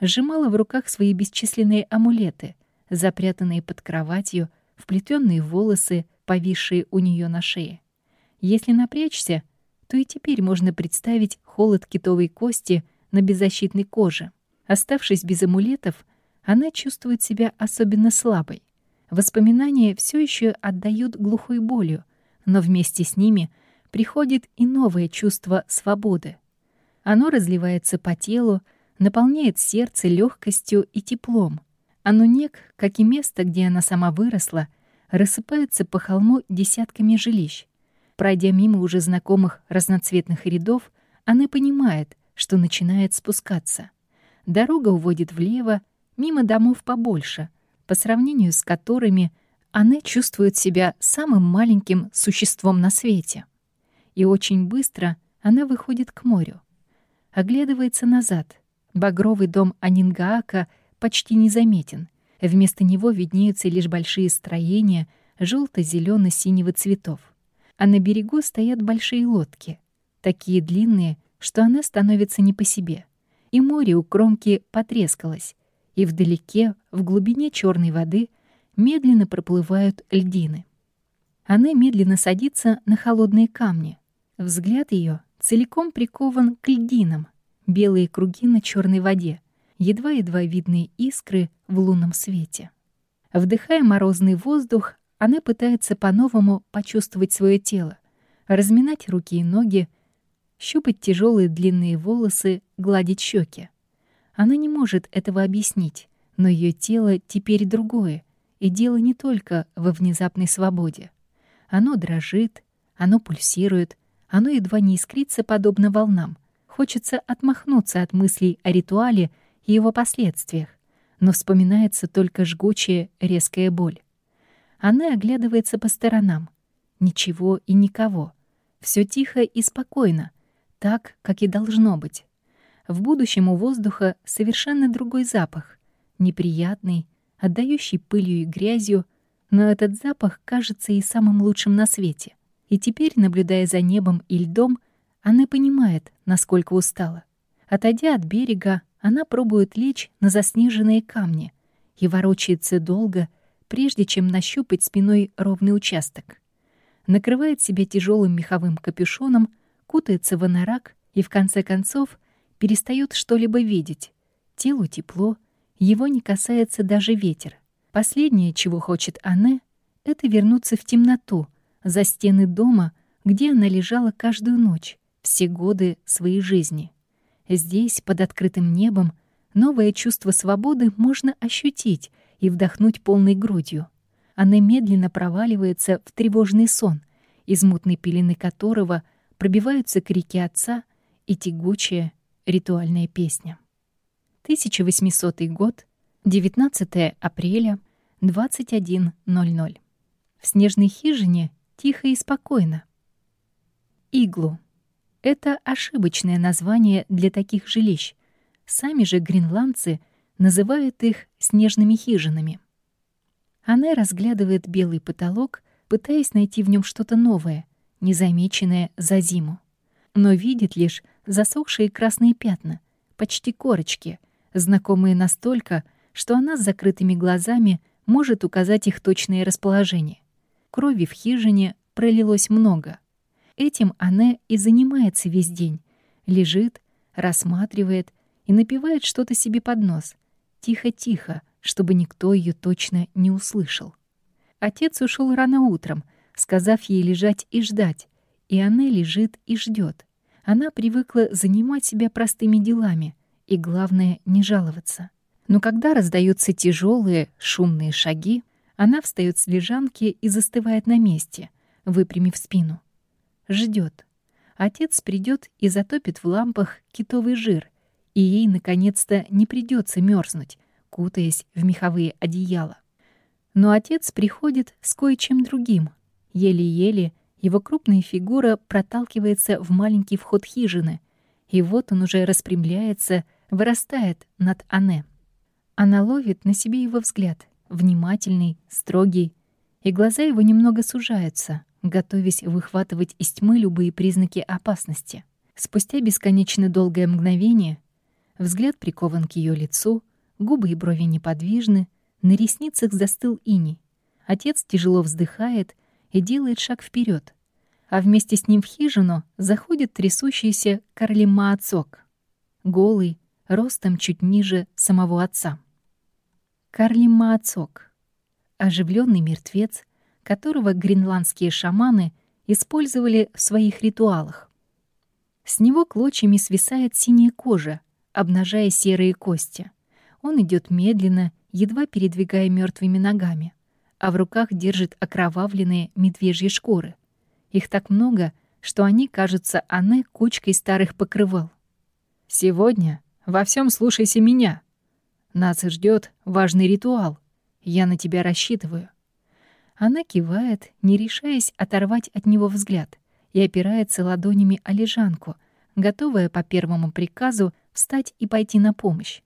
Сжимала в руках свои бесчисленные амулеты, запрятанные под кроватью, вплетенные волосы, повисшие у нее на шее. Если напрячься — то и теперь можно представить холод китовой кости на беззащитной коже. Оставшись без амулетов, она чувствует себя особенно слабой. Воспоминания все еще отдают глухой болью, но вместе с ними приходит и новое чувство свободы. Оно разливается по телу, наполняет сердце легкостью и теплом. Оно нек, как и место, где она сама выросла, рассыпаются по холму десятками жилищ. Пройдя мимо уже знакомых разноцветных рядов, она понимает, что начинает спускаться. Дорога уводит влево, мимо домов побольше, по сравнению с которыми она чувствует себя самым маленьким существом на свете. И очень быстро она выходит к морю. Оглядывается назад. Багровый дом Анингаака почти незаметен. Вместо него виднеются лишь большие строения желто-зелено-синего цветов. А на берегу стоят большие лодки, такие длинные, что она становится не по себе. И море у кромки потрескалось, и вдалеке, в глубине черной воды, медленно проплывают льдины. Она медленно садится на холодные камни. Взгляд ее целиком прикован к льдинам, белые круги на черной воде едва-едва видные искры в лунном свете. Вдыхая морозный воздух, она пытается по-новому почувствовать свое тело, разминать руки и ноги, щупать тяжелые длинные волосы, гладить щеки. Она не может этого объяснить, но ее тело теперь другое, и дело не только во внезапной свободе. Оно дрожит, оно пульсирует, оно едва не искрится подобно волнам. Хочется отмахнуться от мыслей о ритуале — и его последствиях, но вспоминается только жгучая, резкая боль. Она оглядывается по сторонам. Ничего и никого. Все тихо и спокойно, так, как и должно быть. В будущем у воздуха совершенно другой запах, неприятный, отдающий пылью и грязью, но этот запах кажется и самым лучшим на свете. И теперь, наблюдая за небом и льдом, она понимает, насколько устала. Отойдя от берега, она пробует лечь на заснеженные камни и ворочается долго, прежде чем нащупать спиной ровный участок. Накрывает себя тяжелым меховым капюшоном, кутается в анорак и, в конце концов, перестает что-либо видеть. Телу тепло, его не касается даже ветер. Последнее, чего хочет Анне, это вернуться в темноту, за стены дома, где она лежала каждую ночь, все годы своей жизни. Здесь, под открытым небом, новое чувство свободы можно ощутить и вдохнуть полной грудью. Она медленно проваливается в тревожный сон, из мутной пелены которого пробиваются крики отца и тягучая ритуальная песня. 1800 год, 19 апреля, 21.00. В снежной хижине тихо и спокойно. Иглу. Это ошибочное название для таких жилищ. Сами же гренландцы называют их снежными хижинами. Она разглядывает белый потолок, пытаясь найти в нем что-то новое, незамеченное за зиму. Но видит лишь засохшие красные пятна, почти корочки, знакомые настолько, что она с закрытыми глазами может указать их точное расположение. Крови в хижине пролилось много — Этим она и занимается весь день. Лежит, рассматривает и напевает что-то себе под нос. Тихо-тихо, чтобы никто ее точно не услышал. Отец ушел рано утром, сказав ей лежать и ждать, и она лежит и ждет. Она привыкла занимать себя простыми делами и, главное, не жаловаться. Но когда раздаются тяжелые, шумные шаги, она встает с лежанки и застывает на месте, выпрямив спину ждет. Отец придет и затопит в лампах китовый жир, и ей, наконец-то, не придется мерзнуть, кутаясь в меховые одеяла. Но отец приходит с кое-чем другим. Еле-еле его крупная фигура проталкивается в маленький вход хижины, и вот он уже распрямляется, вырастает над Ане. Она ловит на себе его взгляд, внимательный, строгий, и глаза его немного сужаются — готовясь выхватывать из тьмы любые признаки опасности. Спустя бесконечно долгое мгновение взгляд прикован к ее лицу, губы и брови неподвижны, на ресницах застыл иней. Отец тяжело вздыхает и делает шаг вперед, а вместе с ним в хижину заходит трясущийся Карли Маацок, голый, ростом чуть ниже самого отца. Карли Маацок, оживленный мертвец — которого гренландские шаманы использовали в своих ритуалах. С него клочьями свисает синяя кожа, обнажая серые кости. Он идет медленно, едва передвигая мертвыми ногами. а в руках держит окровавленные медвежьи шкуры. Их так много, что они кажутся Анне кучкой старых покрывал. «Сегодня во всем слушайся меня. Нас ждет важный ритуал. Я на тебя рассчитываю». Она кивает, не решаясь оторвать от него взгляд, и опирается ладонями о лежанку, готовая по первому приказу встать и пойти на помощь.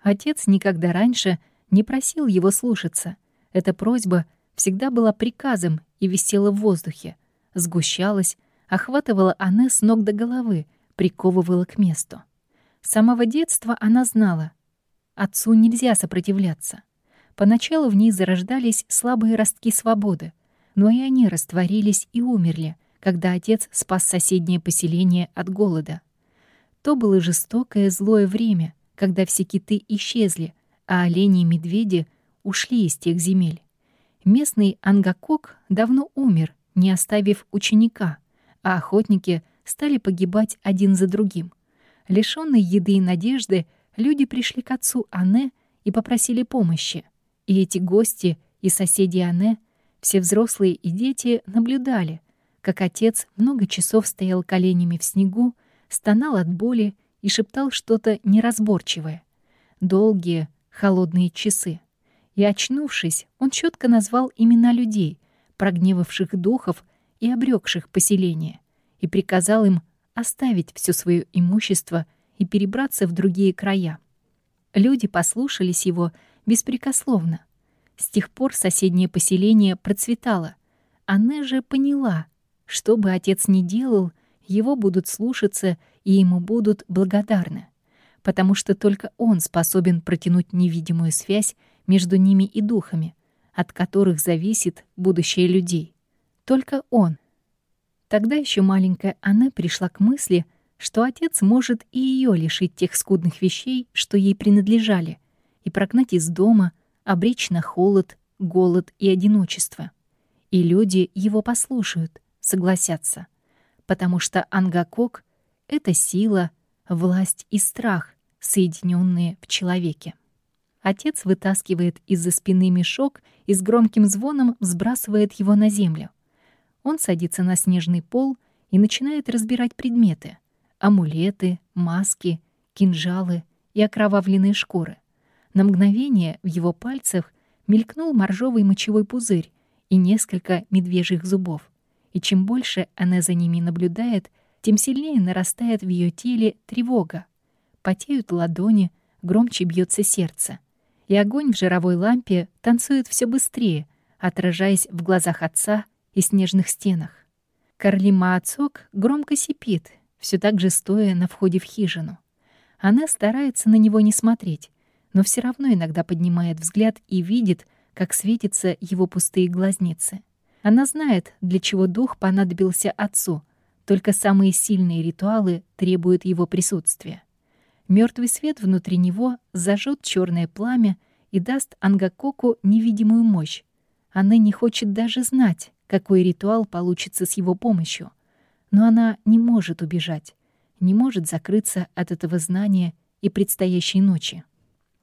Отец никогда раньше не просил его слушаться. Эта просьба всегда была приказом и висела в воздухе, сгущалась, охватывала Анне с ног до головы, приковывала к месту. С самого детства она знала, отцу нельзя сопротивляться. Поначалу в ней зарождались слабые ростки свободы, но и они растворились и умерли, когда отец спас соседнее поселение от голода. То было жестокое злое время, когда все киты исчезли, а олени и медведи ушли из тех земель. Местный ангакок давно умер, не оставив ученика, а охотники стали погибать один за другим. Лишённые еды и надежды, люди пришли к отцу Анне и попросили помощи. И эти гости и соседи Анне, все взрослые и дети, наблюдали, как отец много часов стоял коленями в снегу, стонал от боли и шептал что-то неразборчивое. Долгие, холодные часы. И, очнувшись, он четко назвал имена людей, прогневавших духов и обрекших поселение, и приказал им оставить все свое имущество и перебраться в другие края. Люди послушались его беспрекословно. С тех пор соседнее поселение процветало. Анне же поняла, что бы отец ни делал, его будут слушаться и ему будут благодарны, потому что только он способен протянуть невидимую связь между ними и духами, от которых зависит будущее людей. Только он. Тогда еще маленькая Анне пришла к мысли, что отец может и ее лишить тех скудных вещей, что ей принадлежали, и прогнать из дома, обречь на холод, голод и одиночество. И люди его послушают, согласятся. Потому что Ангакок — это сила, власть и страх, соединенные в человеке. Отец вытаскивает из-за спины мешок и с громким звоном сбрасывает его на землю. Он садится на снежный пол и начинает разбирать предметы — амулеты, маски, кинжалы и окровавленные шкуры — на мгновение в его пальцах мелькнул моржовый мочевой пузырь и несколько медвежьих зубов. И чем больше она за ними наблюдает, тем сильнее нарастает в ее теле тревога. Потеют ладони, громче бьется сердце. И огонь в жировой лампе танцует все быстрее, отражаясь в глазах отца и снежных стенах. Карлима Ацок громко сипит, все так же стоя на входе в хижину. Она старается на него не смотреть, но все равно иногда поднимает взгляд и видит, как светятся его пустые глазницы. Она знает, для чего дух понадобился отцу, только самые сильные ритуалы требуют его присутствия. Мертвый свет внутри него зажжет черное пламя и даст Ангакоку невидимую мощь. Она не хочет даже знать, какой ритуал получится с его помощью. Но она не может убежать, не может закрыться от этого знания и предстоящей ночи.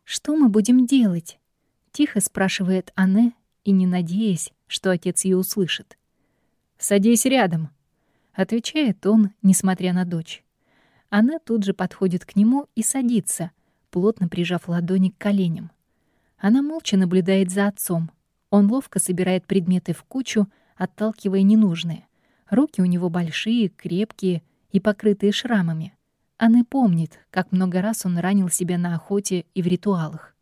«Что мы будем делать?» — тихо спрашивает Анне, и не надеясь, что отец ее услышит. «Садись рядом», — отвечает он, несмотря на дочь. Она тут же подходит к нему и садится, плотно прижав ладони к коленям. Она молча наблюдает за отцом. Он ловко собирает предметы в кучу, отталкивая ненужные. Руки у него большие, крепкие и покрытые шрамами. Она помнит, как много раз он ранил себя на охоте и в ритуалах.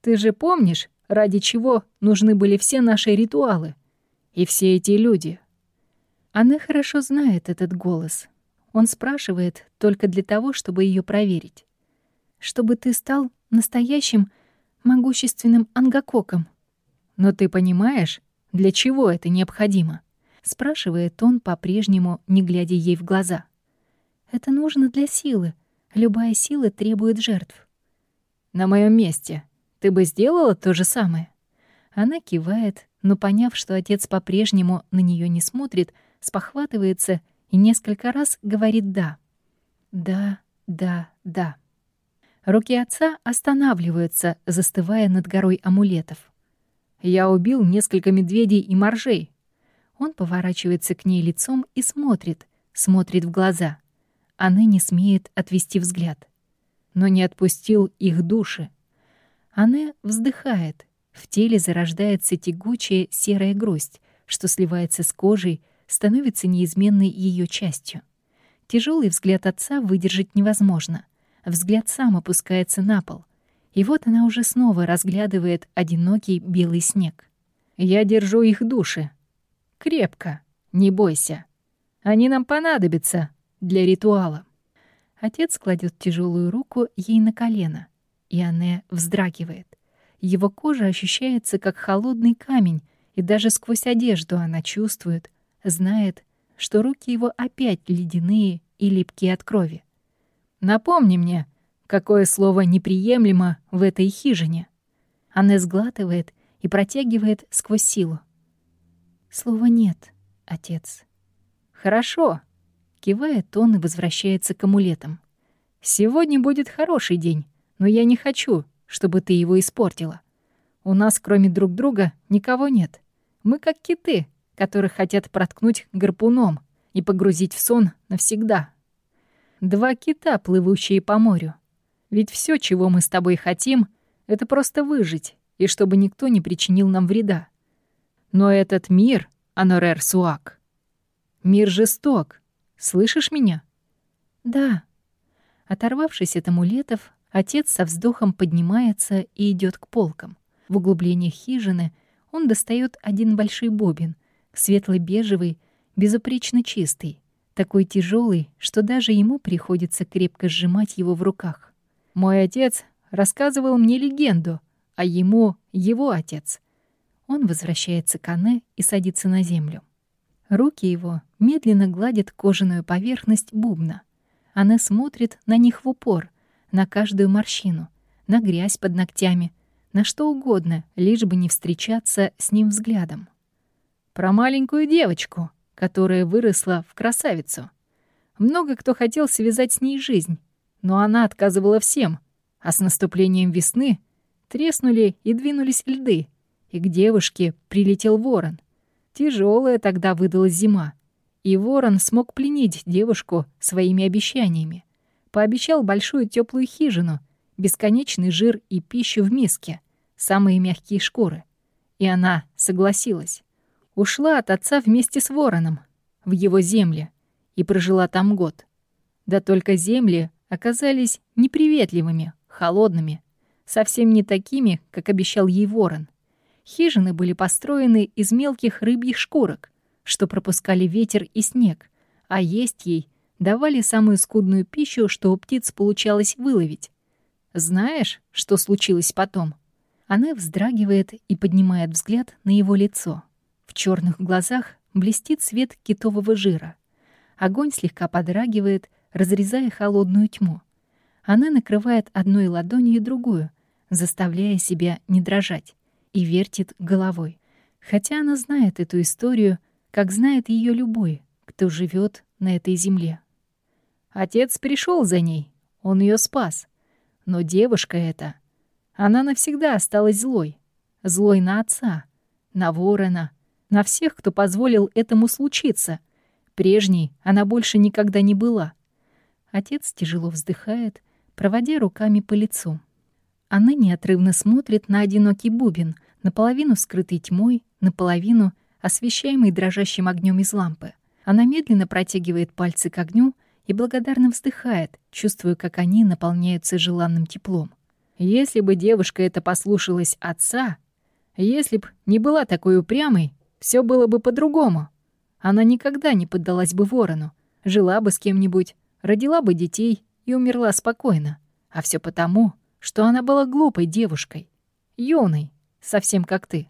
«Ты же помнишь, ради чего нужны были все наши ритуалы? И все эти люди?» Она хорошо знает этот голос. Он спрашивает только для того, чтобы ее проверить. «Чтобы ты стал настоящим могущественным ангакоком». «Но ты понимаешь, для чего это необходимо?» спрашивает он по-прежнему, не глядя ей в глаза. Это нужно для силы. Любая сила требует жертв. На моем месте ты бы сделала то же самое? Она кивает, но поняв, что отец по-прежнему на нее не смотрит, спохватывается и несколько раз говорит «да». «Да, да, да». Руки отца останавливаются, застывая над горой амулетов. Я убил несколько медведей и моржей. Он поворачивается к ней лицом и смотрит, смотрит в глаза. Она не смеет отвести взгляд. Но не отпустил их души. Она вздыхает. В теле зарождается тягучая серая грусть, что сливается с кожей, становится неизменной ее частью. Тяжелый взгляд отца выдержать невозможно. Взгляд сам опускается на пол — и вот она уже снова разглядывает одинокий белый снег. «Я держу их души. Крепко, не бойся. Они нам понадобятся для ритуала». Отец кладет тяжелую руку ей на колено, и она вздрагивает. Его кожа ощущается как холодный камень, и даже сквозь одежду она чувствует, знает, что руки его опять ледяные и липкие от крови. «Напомни мне», Какое слово неприемлемо в этой хижине? Она сглатывает и протягивает сквозь силу. Слова нет, отец. Хорошо. Кивает он и возвращается к амулетам. Сегодня будет хороший день, но я не хочу, чтобы ты его испортила. У нас, кроме друг друга, никого нет. Мы как киты, которых хотят проткнуть гарпуном и погрузить в сон навсегда. Два кита, плывущие по морю. Ведь все, чего мы с тобой хотим, это просто выжить, и чтобы никто не причинил нам вреда. Но этот мир, Анорер Суак, мир жесток. Слышишь меня? Да. Оторвавшись от амулетов, отец со вздохом поднимается и идет к полкам. В углублениях хижины он достает один большой бобин, светло-бежевый, безупречно чистый, такой тяжелый, что даже ему приходится крепко сжимать его в руках. Мой отец рассказывал мне легенду, а ему — его отец. Он возвращается к Анне и садится на землю. Руки его медленно гладят кожаную поверхность бубна. Она смотрит на них в упор, на каждую морщину, на грязь под ногтями, на что угодно, лишь бы не встречаться с ним взглядом. Про маленькую девочку, которая выросла в красавицу. Много кто хотел связать с ней жизнь, но она отказывала всем, а с наступлением весны треснули и двинулись льды, и к девушке прилетел ворон. Тяжелая тогда выдалась зима, и ворон смог пленить девушку своими обещаниями. Пообещал большую теплую хижину, бесконечный жир и пищу в миске, самые мягкие шкуры. И она согласилась. Ушла от отца вместе с вороном в его земле и прожила там год. Да только земли оказались неприветливыми, холодными, совсем не такими, как обещал ей ворон. Хижины были построены из мелких рыбьих шкурок, что пропускали ветер и снег, а есть ей давали самую скудную пищу, что у птиц получалось выловить. Знаешь, что случилось потом? Она вздрагивает и поднимает взгляд на его лицо. В черных глазах блестит свет китового жира. Огонь слегка подрагивает, разрезая холодную тьму. Она накрывает одной ладонью другую, заставляя себя не дрожать, и вертит головой. Хотя она знает эту историю, как знает ее любой, кто живет на этой земле. Отец пришел за ней, он ее спас. Но девушка эта, она навсегда осталась злой. Злой на отца, на ворона, на всех, кто позволил этому случиться. Прежней она больше никогда не была — Отец тяжело вздыхает, проводя руками по лицу. Она неотрывно смотрит на одинокий бубен, наполовину скрытый тьмой, наполовину освещаемый дрожащим огнем из лампы. Она медленно протягивает пальцы к огню и благодарно вздыхает, чувствуя, как они наполняются желанным теплом. Если бы девушка это послушалась отца, если б не была такой упрямой, все было бы по-другому. Она никогда не поддалась бы ворону, жила бы с кем-нибудь, родила бы детей и умерла спокойно. А все потому, что она была глупой девушкой. Юной, совсем как ты.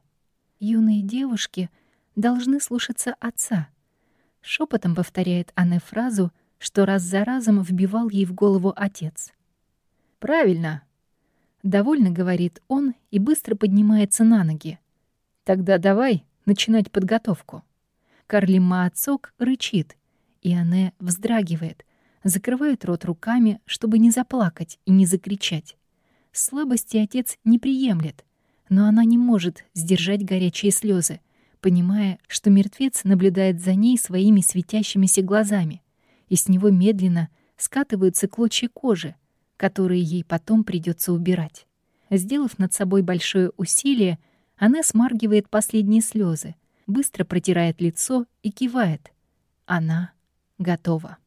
Юные девушки должны слушаться отца. Шепотом повторяет Анне фразу, что раз за разом вбивал ей в голову отец. «Правильно», — довольно говорит он и быстро поднимается на ноги. «Тогда давай начинать подготовку». Карлим Маацок рычит, и Анне вздрагивает — закрывает рот руками, чтобы не заплакать и не закричать. Слабости отец не приемлет. Но она не может сдержать горячие слезы, понимая, что мертвец наблюдает за ней своими светящимися глазами, и с него медленно скатываются клочья кожи, которые ей потом придется убирать. Сделав над собой большое усилие, она смаргивает последние слезы, быстро протирает лицо и кивает. Она готова.